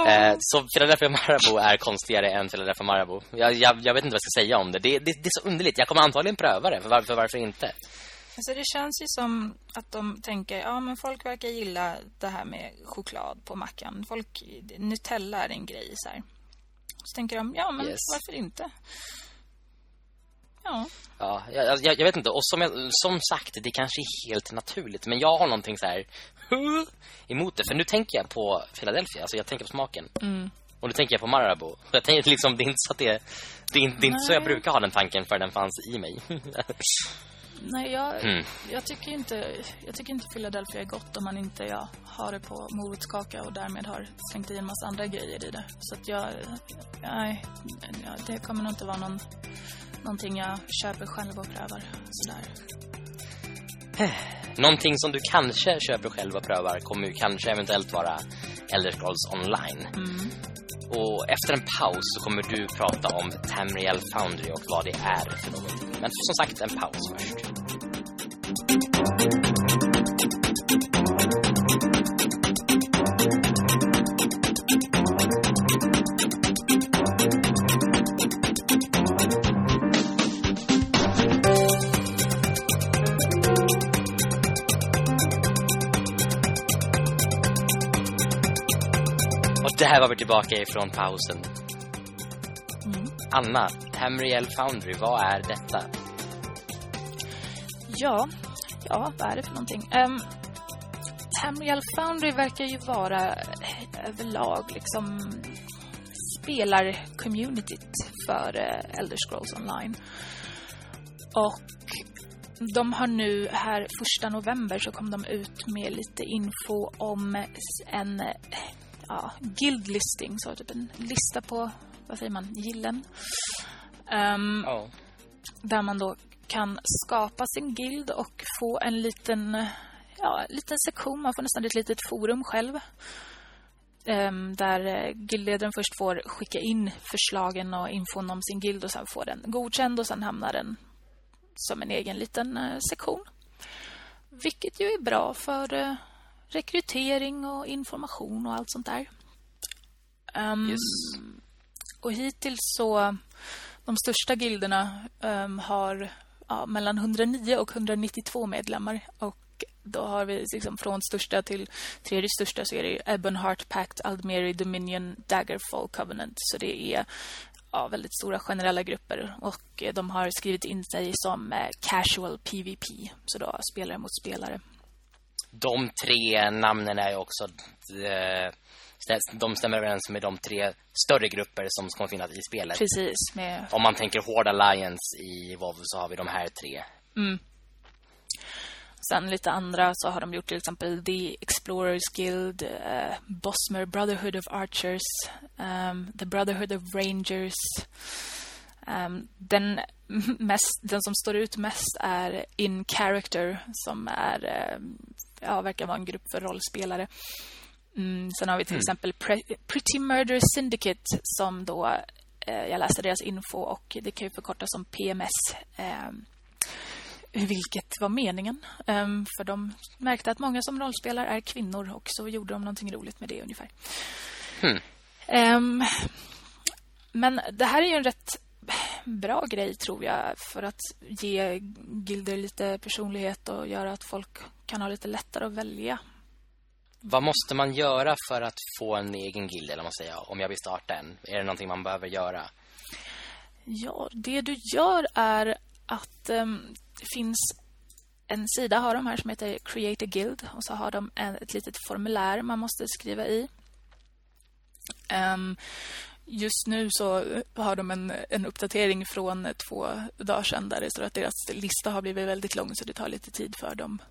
Speaker 1: Eh, så Philadelphia Marabou är konstigare än Philadelphia Marabou. Jag, jag, jag, vet inte vad jag ska säga om det. Det, det. det, är så underligt. Jag kommer antagligen pröva det. För varför, varför inte?
Speaker 2: Alltså det känns ju som att de tänker, ja men folk verkar gilla det här med choklad på mackan. Folk, Nutella är en grej så här. Så tänker de, ja men yes. varför inte?
Speaker 1: Ja. Ja, jag, jag, jag, vet inte. Och som, jag, som sagt, det kanske är helt naturligt. Men jag har någonting så här emot det. För nu tänker jag på Philadelphia. Alltså jag tänker på smaken. Mm. Och nu tänker jag på Marabou. Jag tänker liksom, det är inte så att det... Det är, det är inte så jag brukar ha den tanken för den fanns i mig.
Speaker 2: Nej, jag, mm. jag, tycker inte jag tycker inte Philadelphia är gott om man inte ja, har det på morotskaka och därmed har slängt i en massa andra grejer i det. Så att jag nej, det kommer nog inte vara någon någonting jag köper själv och prövar sådär.
Speaker 1: Någonting som du kanske köper själv och prövar kommer ju kanske eventuellt vara Elder Scrolls Online. Mm. Och efter en paus så kommer du prata om Tamriel Foundry och vad det är för någonting. Men som sagt, en paus först. Här var vi tillbaka ifrån pausen. Mm. Anna, Tamriel Foundry, vad är detta?
Speaker 2: Ja, ja, vad är det för någonting? Um, Tamriel Foundry verkar ju vara eh, överlag liksom spelar communityt för uh, Elder Scrolls Online. Och de har nu här första november så kom de ut med lite info om en ja, guild listing, så typ en lista på, vad säger man, gillen. Um, oh. Där man då kan skapa sin guild och få en liten, ja, liten sektion. Man får nästan ett litet forum själv. Um, där guildledaren först får skicka in förslagen och infon om sin guild och sen får den godkänd och sen hamnar den som en egen liten uh, sektion. Vilket ju är bra för uh, rekrytering och information och allt sånt där. Um, yes. Och hittills så de största gilderna um, har ja, mellan 109 och 192 medlemmar. Och då har vi liksom från största till tredje största så är det Ebonheart Pact, Aldmeri, Dominion, Daggerfall, Covenant. Så det är ja, väldigt stora generella grupper. Och eh, de har skrivit in sig som eh, casual PVP, så då spelare mot spelare.
Speaker 1: De tre namnen är ju också eh, de stämmer överens med de tre större grupper som kommer finnas i spelet.
Speaker 2: Precis. Med...
Speaker 1: Om man tänker Horde Alliance i WoW så har vi de här tre.
Speaker 2: Mm. Sen lite andra så har de gjort till exempel The Explorers Guild, uh, Bosmer Brotherhood of Archers, um, The Brotherhood of Rangers. Um, den, mest, den som står ut mest är In Character som är um, ja, verkar vara en grupp för rollspelare. Mm, sen har vi till mm. exempel Pre Pretty Murder Syndicate som då eh, jag läste deras info och det kan ju förkortas som PMS. Eh, vilket var meningen. Eh, för de märkte att många som rollspelar är kvinnor och så gjorde de någonting roligt med det ungefär. Mm. men det här är ju en rätt bra grej tror jag för att ge gilder lite personlighet och göra att folk kan ha lite lättare att välja.
Speaker 1: Vad måste man göra för att få en egen guild eller man säger om jag vill starta en? Är det någonting man behöver göra?
Speaker 2: Ja, det du gör är att um, det finns en sida har de här som heter Create a Guild och så har de en, ett litet formulär man måste skriva i. Um, just nu så har de en, en uppdatering från två dagar sedan där det står att deras lista har blivit väldigt lång så det tar lite tid för dem.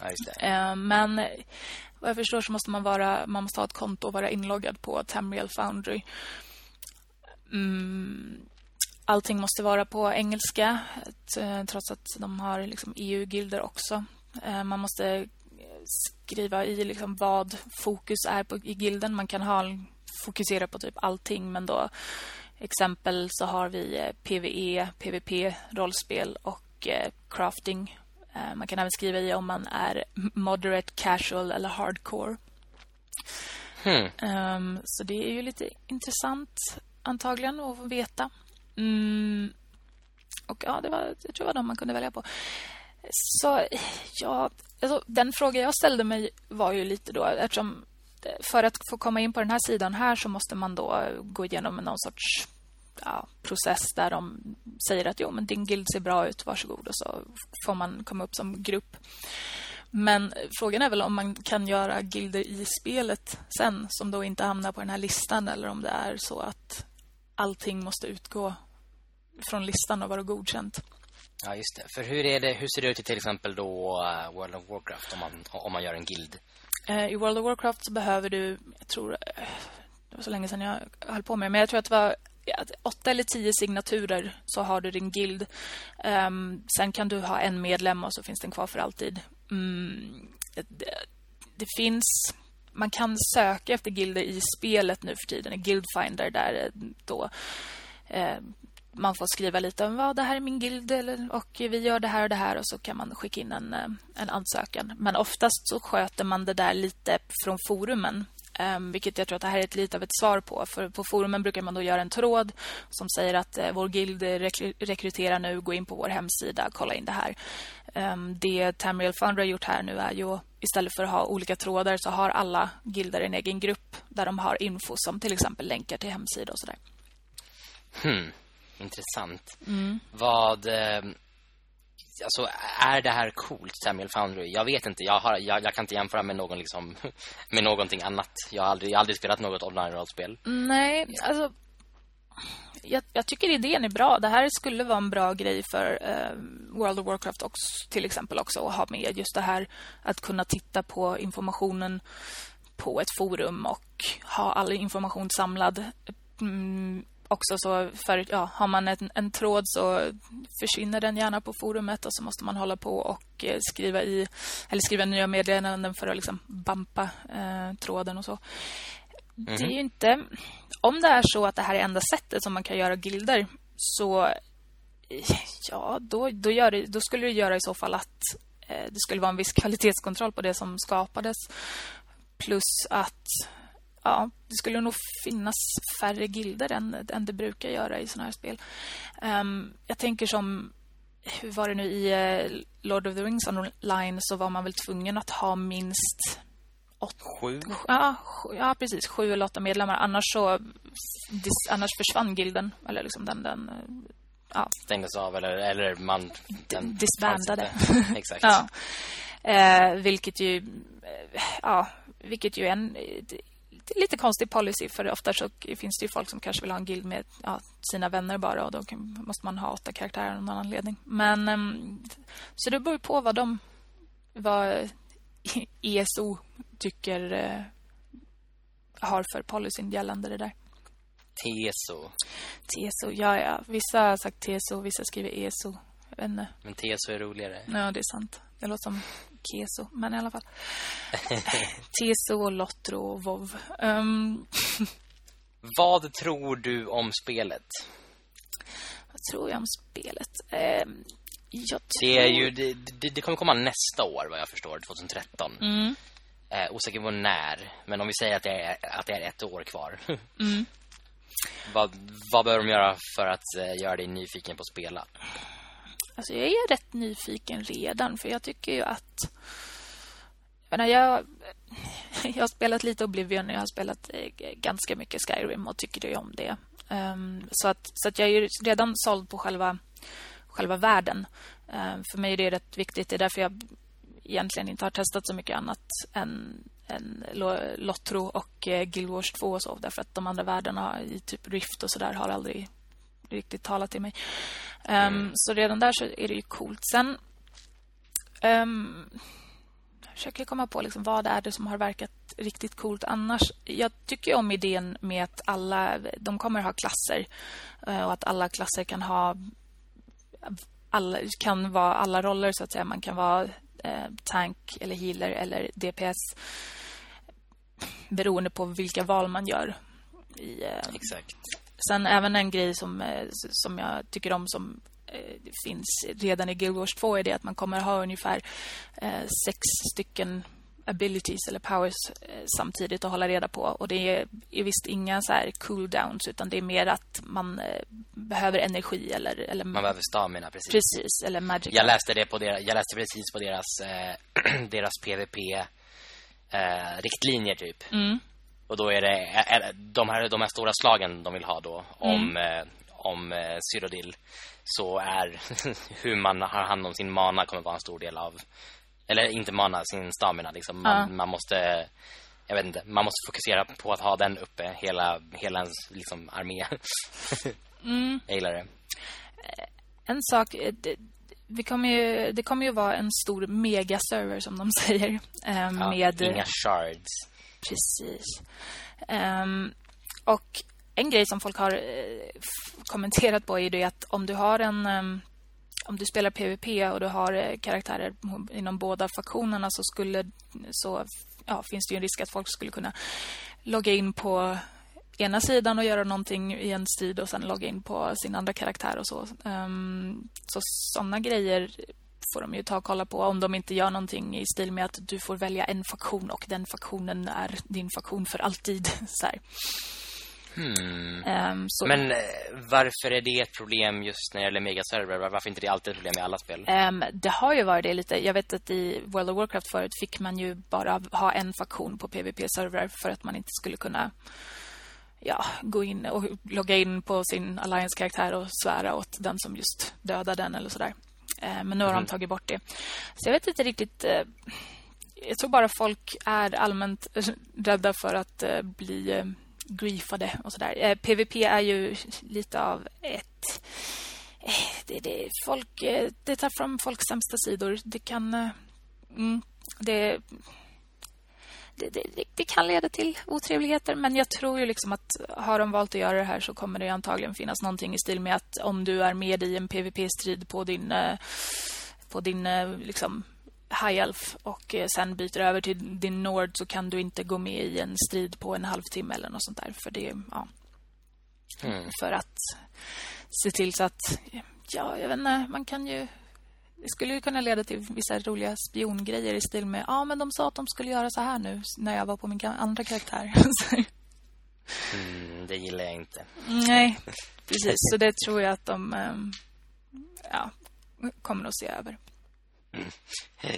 Speaker 1: Ja, eh,
Speaker 2: men vad jag förstår så måste man vara man måste ha ett konto och vara inloggad på Tamriel Foundry. Mm, allting måste vara på engelska eh, trots att de har liksom EU-gilder också. Eh, man måste skriva i liksom vad fokus är på i gilden. Man kan ha fokusera på typ allting men då exempel så har vi eh, PVE, PVP, rollspel och eh, crafting. Man kan även skriva i om man är moderate, casual eller hardcore. Hmm. Um, så det är ju lite intressant antagligen att veta. Mm. Och ja, det var, jag tror det var de man kunde välja på. Så ja, alltså, den fråga jag ställde mig var ju lite då eftersom för att få komma in på den här sidan här så måste man då gå igenom någon sorts ja, process där de säger att jo, men din guild ser bra ut, varsågod. Och så får man komma upp som grupp. Men frågan är väl om man kan göra gilder i spelet sen som då inte hamnar på den här listan eller om det är så att allting måste utgå från listan och vara godkänt.
Speaker 1: Ja, just det. För hur, är det, hur ser det ut i till exempel då uh, World of Warcraft om man, om man gör en guild?
Speaker 2: Uh, I World of Warcraft så behöver du, jag tror, uh, det var så länge sedan jag höll på med men jag tror att det var åtta eller tio signaturer så har du din guild. Um, sen kan du ha en medlem och så finns den kvar för alltid. Mm, det, det, finns... Man kan söka efter gilder i spelet nu för tiden. I Guildfinder där eh, då... Eh, man får skriva lite om vad det här är min guild eller, och vi gör det här och det här och så kan man skicka in en, eh, en ansökan. Men oftast så sköter man det där lite från forumen. Um, vilket jag tror att det här är ett lite av ett svar på. För på forumen brukar man då göra en tråd som säger att uh, vår guild rekry rekryterar nu, gå in på vår hemsida, kolla in det här. Um, det Tamriel Founder har gjort här nu är ju istället för att ha olika trådar så har alla gilder en egen grupp där de har info som till exempel länkar till hemsida och sådär.
Speaker 1: Hmm intressant. Mm. Vad... Alltså, är det här coolt, Samuel Foundry? Jag vet inte. Jag, har, jag, jag kan inte jämföra med någon liksom, med någonting annat. Jag har aldrig, jag har aldrig spelat något online-rollspel.
Speaker 2: Nej, alltså... Jag, jag, tycker idén är bra. Det här skulle vara en bra grej för eh, World of Warcraft också, till exempel också att ha med just det här att kunna titta på informationen på ett forum och ha all information samlad mm, också så för ja, har man en, en tråd så försvinner den gärna på forumet och så måste man hålla på och eh, skriva i eller skriva nya meddelanden för att liksom bampa eh, tråden och så. Mm. Det är ju inte om det är så att det här är enda sättet som man kan göra gilder så ja, då då gör det, då skulle det göra i så fall att eh, det skulle vara en viss kvalitetskontroll på det som skapades plus att ja, det skulle nog finnas färre gilder än, än det brukar göra i såna här spel. Um, jag tänker som hur var det nu i uh, Lord of the Rings online så var man väl tvungen att ha minst
Speaker 1: åtta, sju?
Speaker 2: Ja, sju, ja, precis. Sju eller åtta medlemmar. Annars så annars försvann gilden. Eller liksom den... den
Speaker 1: ja. Stängdes av eller, eller man...
Speaker 2: Den disbandade.
Speaker 1: Exakt.
Speaker 2: ja. Eh, vilket ju... Eh, ja, vilket ju är en lite konstig policy för ofta så finns det ju folk som kanske vill ha en guild med ja, sina vänner bara och då måste man ha åtta karaktärer av någon anledning. Men um, så det beror på vad de vad ESO tycker uh, har för policy gällande det där.
Speaker 1: TESO.
Speaker 2: TESO, ja, ja. Vissa har sagt TESO, vissa skriver ESO.
Speaker 1: Men TESO är roligare.
Speaker 2: Ja, det är sant. Det låter som keso, men i alla fall. Teso och och Vov. Um...
Speaker 1: Vad tror du om spelet?
Speaker 2: Vad tror jag om spelet? Um, jag tror...
Speaker 1: Det, är ju, det, det, det, kommer komma nästa år, vad jag förstår, 2013. Mm. Eh, osäker på när, men om vi säger att det är, att det är ett år kvar. mm. vad, vad bör de göra för att eh, göra dig nyfiken på att spela?
Speaker 2: Alltså jag är rätt nyfiken redan för jag tycker ju att jag, menar, jag, jag har spelat lite Oblivion och jag har spelat eh, ganska mycket Skyrim och tycker ju om det. Um, så att, så att jag är redan såld på själva, själva världen. Um, för mig är det rätt viktigt. Det är därför jag egentligen inte har testat så mycket annat än, än Lottro och eh, Guild Wars 2 och så. Därför att de andra världarna i typ Rift och så där har aldrig riktigt talat till mig. Um, mm. Så redan där så är det ju coolt. Sen um, jag försöker komma på liksom vad är det som har verkat riktigt coolt annars. Jag tycker om idén med att alla de kommer ha klasser uh, och att alla klasser kan ha alla, kan vara alla roller så att säga. Man kan vara uh, tank eller healer eller DPS beroende på vilka val man gör. I, uh,
Speaker 1: Exakt
Speaker 2: Sen även en grej som, eh, som jag tycker om som eh, finns redan i Guild Wars 2 är det att man kommer ha ungefär eh, sex stycken abilities eller powers eh, samtidigt att hålla reda på. Och det är, är visst inga så här cooldowns utan det är mer att man eh, behöver energi eller, eller...
Speaker 1: Man behöver stamina, precis.
Speaker 2: Precis, eller magic.
Speaker 1: Jag läste, det på deras, jag läste precis på deras, eh, deras PVP-riktlinjer typ.
Speaker 2: Mm.
Speaker 1: Och då är det är, de, här, de här stora slagen de vill ha då om,
Speaker 2: Mm.
Speaker 1: eh, om eh, Cyrodiil så är hur man har hand om sin mana kommer vara en stor del av eller inte mana, sin stamina liksom. Man,
Speaker 2: Ja.
Speaker 1: man måste jag vet inte, man måste fokusera på att ha den uppe hela, hela ens liksom, armé.
Speaker 2: Mm.
Speaker 1: jag gillar det.
Speaker 2: En sak, eh, det, vi kommer ju, det kommer ju vara en stor megaserver som de säger. eh,
Speaker 1: Ja,
Speaker 2: med,
Speaker 1: Inga shards.
Speaker 2: Precis. Um, och en grej som folk har eh, kommenterat på är det att om du har en... um, om du spelar PVP och du har eh, karaktärer inom båda faktionerna så skulle så ja, finns det ju en risk att folk skulle kunna logga in på ena sidan och göra någonting i en strid och sen logga in på sin andra karaktär och så. Um, så sådana grejer får de ju ta och kolla på om de inte gör någonting i stil med att du får välja en faktion och den faktionen är din faktion för alltid. Så här.
Speaker 1: Hmm.
Speaker 2: Ehm, så,
Speaker 1: Men eh, varför är det ett problem just när det gäller megaserver? Varför är inte det alltid ett problem i alla spel?
Speaker 2: ehm, det har ju varit det lite. Jag vet att i World of Warcraft förut fick man ju bara ha en faktion på PVP-servrar för att man inte skulle kunna ja, gå in och logga in på sin Alliance-karaktär och svära åt den som just dödade den eller sådär. Eh, men nu har de
Speaker 1: Mhm.
Speaker 2: tagit bort det. Så jag vet inte riktigt... Eh, jag tror bara folk är allmänt rädda för att eh, bli griefade och sådär. PVP är ju lite av ett... Det, det, folk, det tar fram folks sämsta sidor. Det kan... Mm, det, det, det, det- kan leda till otrevligheter men jag tror ju liksom att har de valt att göra det här så kommer det antagligen finnas någonting i stil med att om du är med i en PVP-strid på din eh, på din eh, liksom High Elf och eh, sen byter över till din Nord så kan du inte gå med i en strid på en halvtimme eller något sånt där för det ja,
Speaker 1: Hmm.
Speaker 2: för att se till så att ja, jag vet inte, man kan ju det skulle ju kunna leda till vissa roliga spiongrejer i stil med ja, men de sa att de skulle göra så här nu när jag var på min andra karaktär.
Speaker 1: Hmm, det gillar jag inte.
Speaker 2: Nej, precis. Så det tror jag att de ehm, ja, kommer att se över.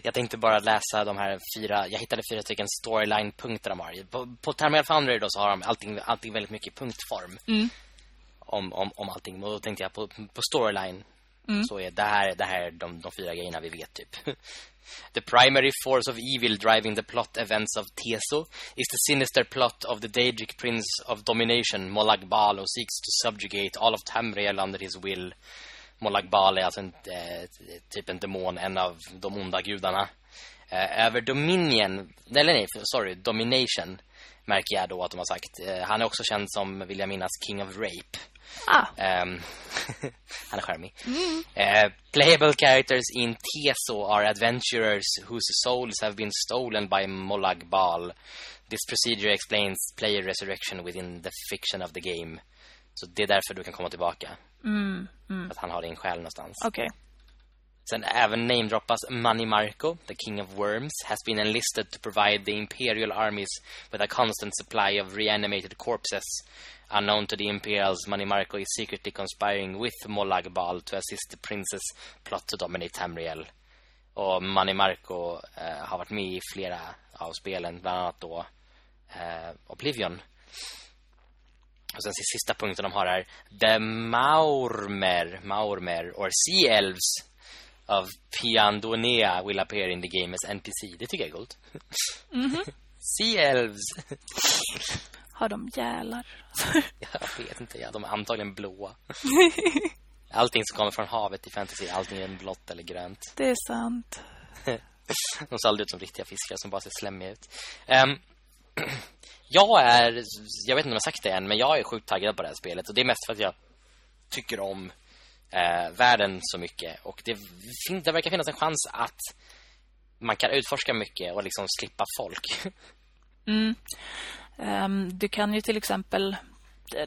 Speaker 1: Jag tänkte bara läsa de här fyra Jag hittade fyra stycken storyline-punkter de har På, på Terminal Foundry då så har de allting, allting väldigt mycket punktform
Speaker 2: Mm.
Speaker 1: om, om, om allting Och då tänkte jag på, på storyline
Speaker 2: Mm.
Speaker 1: Så är det här, det här är de, de fyra grejerna vi vet typ The primary force of evil driving the plot events of Teso is the sinister plot of the Daedric Prince of Domination, Molagbal, who seeks to subjugate all of Tamriel under his will. Molagbal är alltså en, eh, typ en demon, en av de onda gudarna. Eh, över Dominion, eller nej, sorry, Domination märker jag då att de har sagt. Eh, han är också känd som, vill jag minnas, King of Rape.
Speaker 2: Ah,
Speaker 1: Ehm, han är charmig. Eh, playable characters in Teso are adventurers whose souls have been stolen by Molag Bal. This procedure explains player resurrection within the fiction of the game. Så det är därför du kan komma tillbaka.
Speaker 2: mm, mm.
Speaker 1: Att han har din själ någonstans.
Speaker 2: okej.
Speaker 1: Sen även namedroppas Manny Marco, the king of worms, has been enlisted to provide the imperial armies with a constant supply of reanimated corpses. Unknown to the imperials, Manny Marco is secretly conspiring with Molag Bal to assist the prince's plot to dominate Tamriel. Och Manny Marco eh, har varit med i flera av spelen, bland annat då eh, Oblivion. Och sen sista punkten de har här The Maurmer, Maurmer or Sea Elves of Piandonea will appear in the game as NPC. Det tycker jag är coolt. sea Elves.
Speaker 2: Har de gälar?
Speaker 1: Jag vet inte, ja, de är antagligen blåa. Allting som kommer från havet i fantasy, allting är blått eller grönt.
Speaker 2: det är sant.
Speaker 1: De ser aldrig ut som riktiga fiskar som bara ser slemmiga ut. Ehm, jag är, jag vet inte om jag har sagt det än, men jag är sjukt taggad på det här spelet. Och det är mest för att jag tycker om eh, världen så mycket. Och det, fin- det verkar finnas en chans att man kan utforska mycket och liksom slippa folk.
Speaker 2: Mm. Ehm, du kan ju till exempel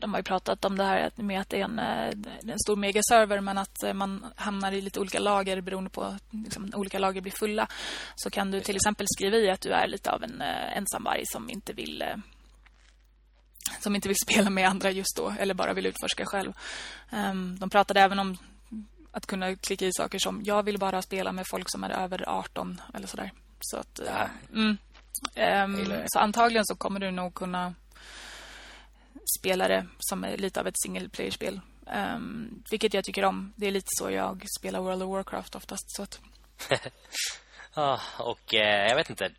Speaker 2: de har ju pratat om det här med att det är en, en stor megaserver men att man hamnar i lite olika lager beroende på liksom, olika lager blir fulla. Så kan du till exempel skriva i att du är lite av en ensamvarg som inte vill som inte vill spela med andra just då eller bara vill utforska själv. Um, de pratade även om att kunna klicka i saker som jag vill bara spela med folk som är över 18 eller sådär. Så att ja. mm, um, så antagligen så kommer du nog kunna spela det som är lite av ett single player spel. Um, vilket jag tycker om. Det är lite så jag spelar World of Warcraft oftast så att
Speaker 1: Ja, och eh, jag vet inte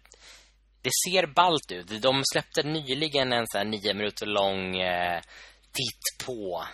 Speaker 1: det ser balt ut. De släppte nyligen en så här nio minuter lång eh, titt på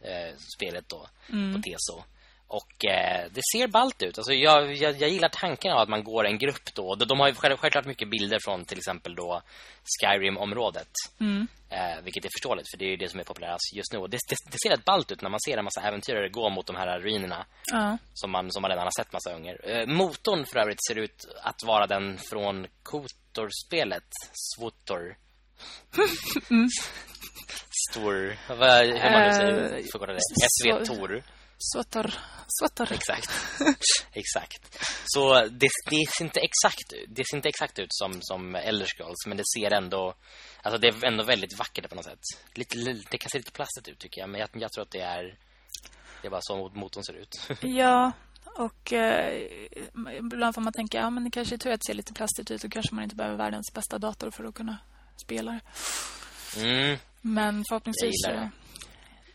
Speaker 1: eh, spelet då mm. på TSO. Och eh, det ser balt ut. Alltså jag, jag, jag, gillar tanken av att man går en grupp då. De, har ju själv, självklart mycket bilder från till exempel då Skyrim-området. Mm. Eh, vilket är förståeligt för det är det som är populärast just nu. Och det, det, det, ser rätt balt ut när man ser en massa äventyrare gå mot de här ruinerna. Uh. Som, man, som man redan har sett massa gånger. Eh, motorn för övrigt ser ut att vara den från Kotor-spelet. Svotor. mm. Stor. Vad, hur man nu säger förkortar det. SV
Speaker 2: Svatar. Svatar.
Speaker 1: Exakt. exakt. Så det, det, ser inte exakt ut. Det ser inte exakt ut som som Elder Scrolls, men det ser ändå alltså det är ändå väldigt vackert på något sätt. Lite, det kan se lite plastigt ut tycker jag, men jag, jag tror att det är det är bara så motorn ser ut.
Speaker 2: ja, och eh, ibland får man tänka ja men det kanske är tur att det ser lite plastigt ut och kanske man inte behöver världens bästa dator för att kunna spela det.
Speaker 1: Mm.
Speaker 2: Men förhoppningsvis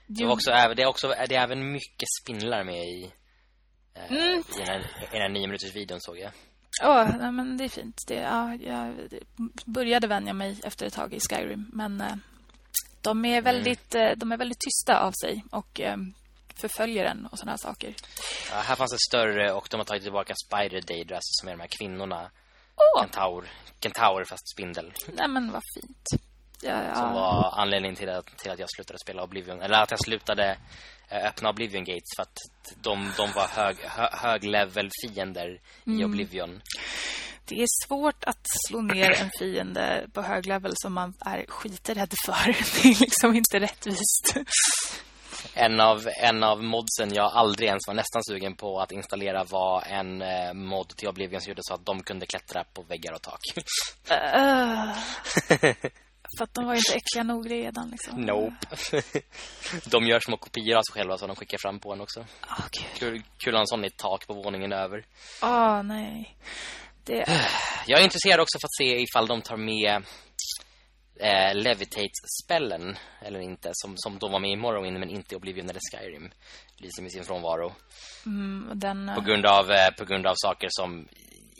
Speaker 1: det är, också, det, är också, det är även mycket spindlar med i, eh, mm. i, den här, i den nio minuters videon såg jag.
Speaker 2: Ja, oh, men det är fint. Det, ja, jag började vänja mig efter ett tag i Skyrim. Men eh, de, är mm. väldigt, mm. de är väldigt tysta av sig och eh, förföljer en och såna här saker.
Speaker 1: Ja, här fanns det större och de har tagit tillbaka Spider Daedras som är de här kvinnorna. Oh. Kentaur, kentaur fast spindel.
Speaker 2: Nej men vad fint.
Speaker 1: Ja, ja. Som var anledningen till att, till att jag slutade spela Oblivion. Eller att jag slutade äh, öppna Oblivion Gates. För att de, de var hög, hö, hög level fiender mm. i Oblivion.
Speaker 2: Det är svårt att slå ner en fiende på hög level som man är skiträdd för. Det är liksom inte rättvist.
Speaker 1: En av, en av modsen jag aldrig ens var nästan sugen på att installera var en eh, mod till Oblivion som gjorde så att de kunde klättra på väggar och tak. Uh.
Speaker 2: För att de var inte äckliga nog redan liksom.
Speaker 1: Nope. de gör små kopior av sig själva som de skickar fram på en också.
Speaker 2: Oh,
Speaker 1: kul, kul ha en sån i tak på våningen över.
Speaker 2: Åh, oh, nej. Det...
Speaker 1: Jag är intresserad också för att se ifall de tar med eh, Levitate-spellen eller inte som, som de var med i Morrowind men inte i Oblivion eller Skyrim lyser med sin frånvaro.
Speaker 2: Mm, den,
Speaker 1: på, grund av, eh, på grund av saker som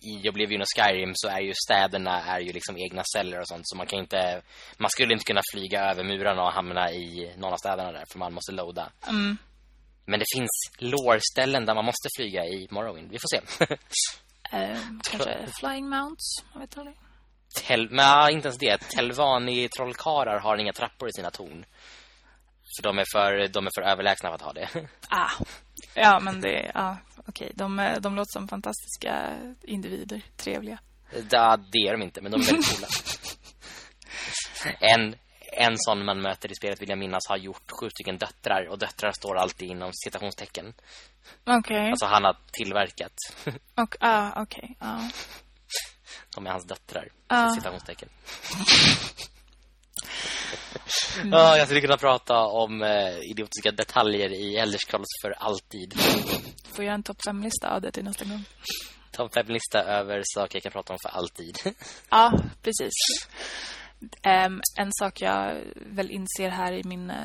Speaker 1: i Oblivion och Skyrim så är ju städerna är ju liksom egna celler och sånt så man kan inte man skulle inte kunna flyga över murarna och hamna i någon av städerna där för man måste loada.
Speaker 2: Mm.
Speaker 1: Men det finns lore-ställen där man måste flyga i Morrowind. Vi får se.
Speaker 2: uh, kanske Flying Mounts, jag vet inte.
Speaker 1: Tel men inte ens det. Telvani trollkarlar har inga trappor i sina torn. För de är för de är för överlägsna för att ha det.
Speaker 2: Ah. Ja, men det ja, okej. De, de låter som fantastiska individer, trevliga.
Speaker 1: Ja, det är de inte, men de är väldigt coola. en, en sån man möter i spelet vill jag minnas har gjort sju stycken döttrar. Och döttrar står alltid inom citationstecken.
Speaker 2: Okej. Okay.
Speaker 1: Alltså han har tillverkat.
Speaker 2: Och, ah, okej. Okay. Ah.
Speaker 1: De är hans döttrar. Ah. Citationstecken. Mm. Ja, jag skulle kunna prata om eh, idiotiska detaljer i Elder Scrolls för alltid.
Speaker 2: Får jag en topp 5-lista av det till nästa gång?
Speaker 1: Topp 5-lista över saker jag kan prata om för alltid.
Speaker 2: ja, precis. Um, en sak jag väl inser här i min uh,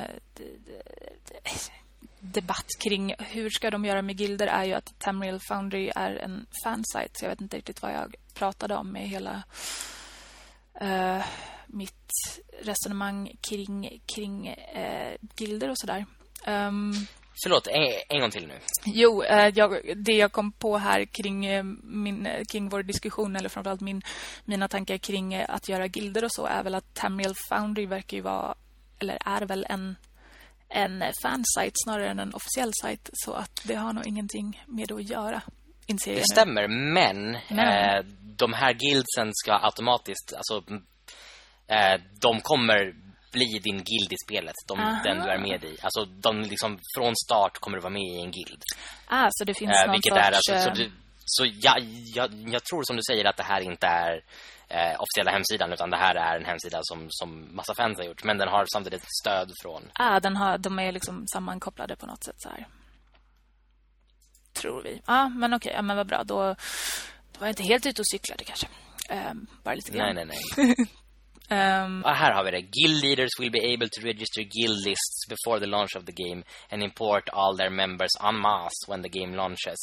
Speaker 2: debatt kring hur ska de göra med gilder är ju att Tamriel Foundry är en fansite. Så jag vet inte riktigt vad jag pratade om med hela... Uh, mitt resonemang kring, kring eh, gilder och sådär. Um,
Speaker 1: Förlåt, en, en, gång till nu.
Speaker 2: Jo, eh, jag, det jag kom på här kring, eh, min, eh, kring vår diskussion eller framförallt min, mina tankar kring att göra gilder och så är väl att Tamriel Foundry verkar ju vara, eller är väl en, en fansite snarare än en officiell sajt så att det har nog ingenting med det att göra.
Speaker 1: Det stämmer, men eh, de här guildsen ska automatiskt, alltså eh, de kommer bli din guild i spelet. De, den du är med i. Alltså, de liksom, från start kommer du vara med i en guild.
Speaker 2: Ah, så det finns
Speaker 1: Eh, vilket
Speaker 2: sorts...
Speaker 1: är alltså, så,
Speaker 2: eh,
Speaker 1: du, så jag, jag, jag tror som du säger att det här inte är eh, officiella hemsidan utan det här är en hemsida som, som massa fans har gjort. Men den har samtidigt stöd från...
Speaker 2: Ah, den har, de är liksom sammankopplade på något sätt så här. Tror vi. Ja, ah, men okej. Ja, men vad bra. Då, då var jag inte helt ute och cyklade kanske. Ehm, bara lite
Speaker 1: Nej,
Speaker 2: grann.
Speaker 1: nej, nej. Och här har vi det. Guild leaders will be able to register guild lists before the launch of the game and import all their members en masse when the game launches.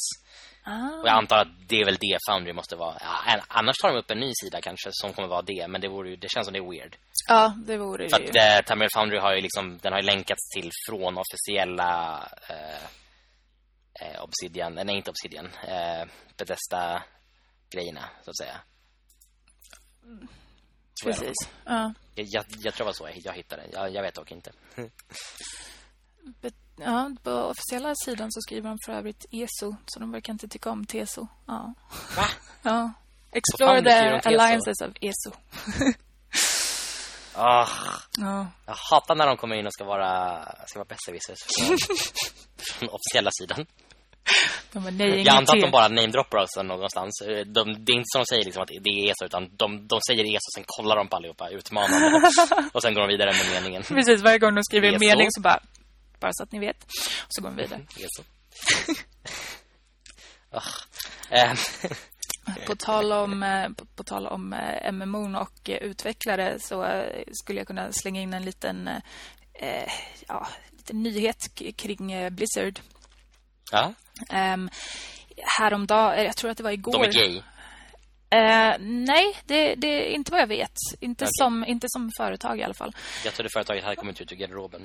Speaker 2: ah,
Speaker 1: Och jag antar att det är väl det Foundry måste vara. Ja, annars tar de upp en ny sida kanske som kommer vara det. Men det, vore, ju- det känns som det är weird.
Speaker 2: ja, det vore
Speaker 1: För
Speaker 2: det
Speaker 1: att
Speaker 2: ju.
Speaker 1: eh, Tamriel Foundry har ju liksom, den har ju länkats till från officiella eh, eh, Obsidian, nej inte Obsidian, eh, Bethesda grejerna så att säga. Så
Speaker 2: Precis. Ja.
Speaker 1: Jag, jag, jag tror det var så jag, jag hittade det. Jag, jag vet dock inte.
Speaker 2: Ja, på officiella sidan så skriver de för övrigt ESO, så de verkar inte tycka om TESO. Ja.
Speaker 1: Va?
Speaker 2: ja. Explore the alliances of ESO.
Speaker 1: Ah,
Speaker 2: Ja.
Speaker 1: jag hatar när de kommer in och ska vara, ska vara besserwissers från, från officiella sidan.
Speaker 2: De bara, nej,
Speaker 1: Jag antar att de bara namedroppar oss någonstans. Eh, De, det är inte som de säger liksom att det är ESO utan de, de säger ESO sen kollar de på allihopa utmanande. och sen går de vidare med meningen.
Speaker 2: Precis, varje gång de skriver en mening så bara, bara så att ni vet. Och så går de vidare.
Speaker 1: ESO. Ah. Eh,
Speaker 2: På tal om, eh, på, på tal om eh, MMO och utvecklare så skulle jag kunna slänga in en liten, eh, ja, liten nyhet kring Blizzard.
Speaker 1: ja,
Speaker 2: Um, häromdagen, eh, jag tror att det var igår.
Speaker 1: de är gay.
Speaker 2: Eh, nej, det, det är inte vad jag vet. Inte,
Speaker 1: Okej.
Speaker 2: som, inte som företag i alla fall.
Speaker 1: Jag trodde företaget hade kommit ut ur garderoben.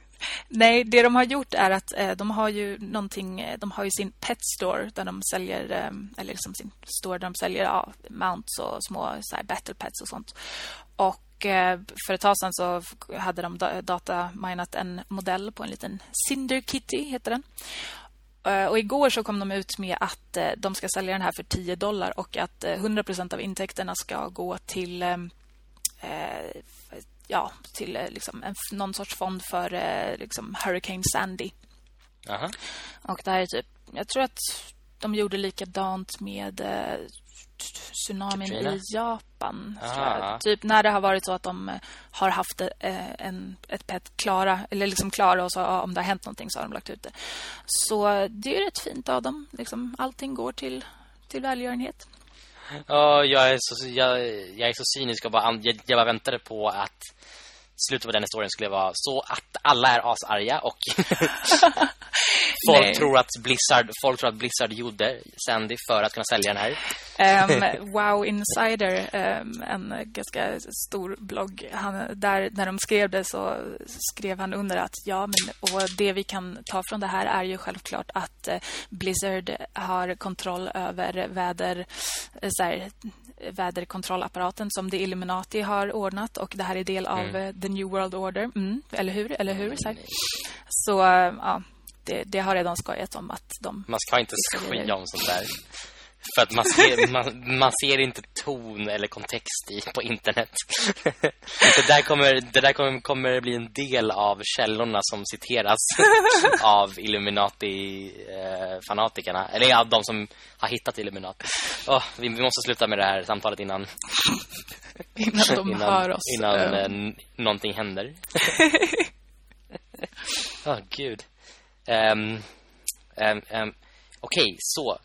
Speaker 2: Nej, det de har gjort är att eh, de har ju någonting, eh, de har ju sin pet store där de säljer, eh, eller liksom sin store där de säljer ja, mounts och små så här, battle pets och sånt. Och för ett tag sedan så hade de da- dataminat en modell på en liten Cinder Kitty, heter den. Eh, Och igår så kom de ut med att eh, de ska sälja den här för 10 dollar och att eh, 100% av intäkterna ska gå till eh, ja, till liksom en, någon sorts fond för eh, liksom Hurricane Sandy.
Speaker 1: Aha.
Speaker 2: Och det här är typ, jag tror att de gjorde likadant med eh, tsunamin
Speaker 1: Katrina?
Speaker 2: i Japan.
Speaker 1: Ah.
Speaker 2: Typ när det har varit så att de eh, har haft eh, en, ett pet klara, eller liksom klara och så om det har hänt någonting så har de lagt ut det. Så det är rätt fint av dem. Liksom, allting går till, till välgörenhet.
Speaker 1: Ja, jag är så jag, jag är så cynisk och bara jag, jag bara väntade på att slutet på den historien skulle vara så att alla är asarga och folk tror att Blizzard folk tror att Blizzard gjorde Sandy för att kunna sälja den här.
Speaker 2: Ehm, wow Insider, ehm, en ganska stor blogg. Han, där, när de skrev det så skrev han under att ja, men och det vi kan ta från det här är ju självklart att eh, Blizzard har kontroll över väder, eh, så här, väderkontrollapparaten som det Illuminati har ordnat och det här är del av eh, The New World Order. Mm, eller hur? Eller hur? Så, här. så ja, det, det har redan skojat om att de
Speaker 1: Man ska inte skoja om sånt där. För att man ser, man, man ser inte ton eller kontext i på internet. Det där kommer det där kommer, kommer bli en del av källorna som citeras av Illuminati-fanatikerna. Eller ja, de som har hittat Illuminati. Åh, vi, vi måste sluta med det här samtalet innan,
Speaker 2: innan de
Speaker 1: innan,
Speaker 2: hör oss.
Speaker 1: innan eh, n- någonting händer. Åh, gud. Um, um, um, Okej, så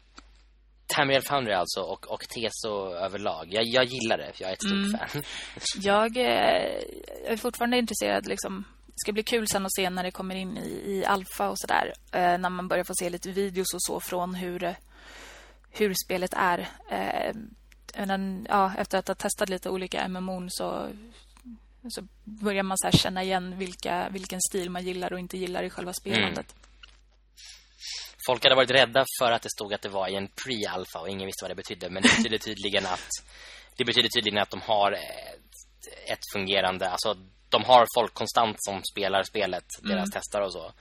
Speaker 1: Tamriel Foundry alltså och, och Teso överlag. Jag, jag gillar det, jag är ett stort
Speaker 2: Mm.
Speaker 1: fan.
Speaker 2: Jag eh, är fortfarande intresserad. Liksom. Det ska bli kul sen att se när det kommer in i, i alfa och sådär. Eh, när man börjar få se lite videos och så från hur, hur spelet är. Eh, men, ja, efter att ha testat lite olika MMO så, så börjar man så känna igen vilka, vilken stil man gillar och inte gillar i själva spelandet.
Speaker 1: Folk hade varit rädda för att det stod att det var i en pre-alpha och ingen visste vad det betydde. Men det betyder tydligen att det betyder tydligen att de har ett, ett fungerande... Alltså, de har folk konstant som spelar spelet, deras testare och så.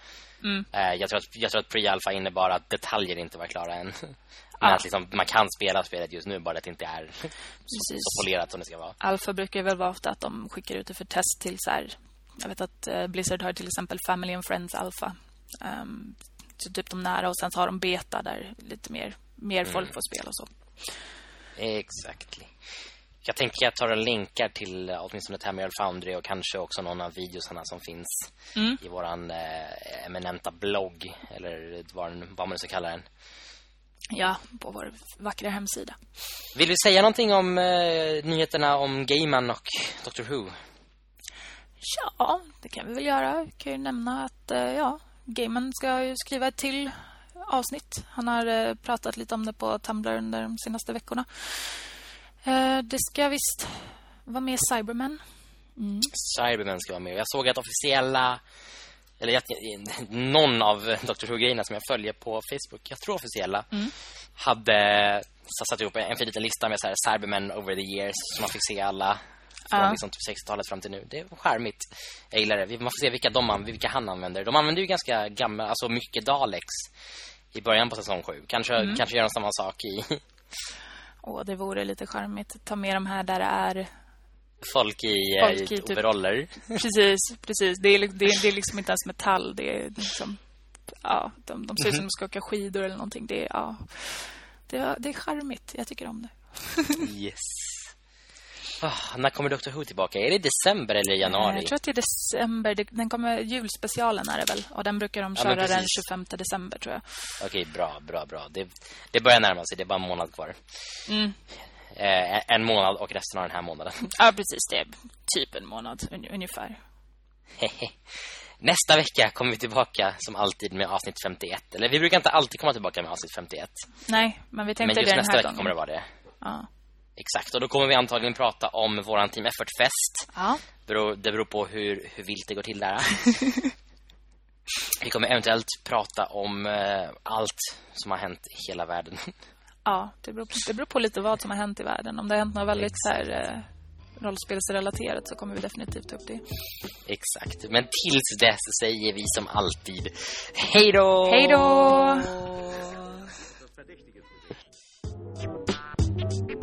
Speaker 2: Mm.
Speaker 1: Eh, jag, tror att, jag tror att pre-alpha innebar att detaljer inte var klara än. Men att liksom, man kan spela spelet just nu, bara att det inte är så, så polerat som det ska vara.
Speaker 2: Alfa brukar väl vara ofta att de skickar ut det för test till så här Jag vet att eh, Blizzard har till exempel Family and Friends Alpha. Um, typ de nära och sen så har de beta där lite mer, mer mm. folk får spela och så.
Speaker 1: Exakt. Jag tänker att jag tar och länkar till eh, åtminstone Tamriel Foundry och kanske också någon av videosarna som finns mm. i våran eh, eminenta blogg eller vad, vad man ska kalla den.
Speaker 2: Ja, på vår vackra hemsida.
Speaker 1: Vill vi säga någonting om eh, nyheterna om Gaiman och Doctor Who?
Speaker 2: Ja, det kan vi väl göra. Vi kan ju nämna att eh, ja, Gaiman ska ju skriva ett till avsnitt. Han har eh, pratat lite om det på Tumblr under de senaste veckorna. Eh, det ska visst vara med Cybermen.
Speaker 1: Mm. Cybermen ska vara med. Jag såg att officiella eller jag, någon av Dr. Who-grejerna som jag följer på Facebook, jag tror officiella, mm. hade satt ihop en fin liten lista med så här Cybermen over the years som man fick se alla från ja. liksom typ 60-talet fram till nu. Det är skärmigt. Jag gillar det. Man får se vilka, de, vilka han använder. De använder ju ganska gamla, alltså mycket Daleks i början på säsong 7. Kanske, mm. kanske gör de samma sak i...
Speaker 2: Åh, det vore lite charmigt. Ta med de här där det är
Speaker 1: folk i, eh, folk i, i typ, overaller.
Speaker 2: Precis, precis. Det är, det, är, det är liksom inte ens metall. Det är liksom... Ja, de, de ser ut som de ska åka skidor eller någonting. Det är, ja, det, det är charmigt. Jag tycker om det.
Speaker 1: yes. Oh, när kommer Dr. Who tillbaka? Är det december eller januari?
Speaker 2: Jag tror att det är december. Den kommer julspecialen är det väl. Och den brukar de köra ja, den 25 december tror jag.
Speaker 1: Okej, bra, bra, bra. Det, det börjar närma sig. Det är bara en månad kvar. Mm. Eh, en månad och resten av den här månaden.
Speaker 2: Ja, precis. Det är typ en månad ungefär.
Speaker 1: Nästa vecka kommer vi tillbaka som alltid med avsnitt 51. Eller vi brukar inte alltid komma tillbaka med avsnitt 51.
Speaker 2: Nej, men vi tänkte men det den
Speaker 1: nästa
Speaker 2: vecka
Speaker 1: kommer det vara det. Ja. Exakt, och då kommer vi antagligen prata om våran Team Effort-fest. Ja. Det beror på hur, hur vilt det går till där. vi kommer eventuellt prata om uh, allt som har hänt i hela världen.
Speaker 2: Ja, det beror, på, det beror på lite vad som har hänt i världen. Om det har hänt något väldigt så här, eh, rollspelsrelaterat så kommer vi definitivt ta upp det.
Speaker 1: Exakt. Men tills dess säger vi som alltid hej då!
Speaker 2: Hej då!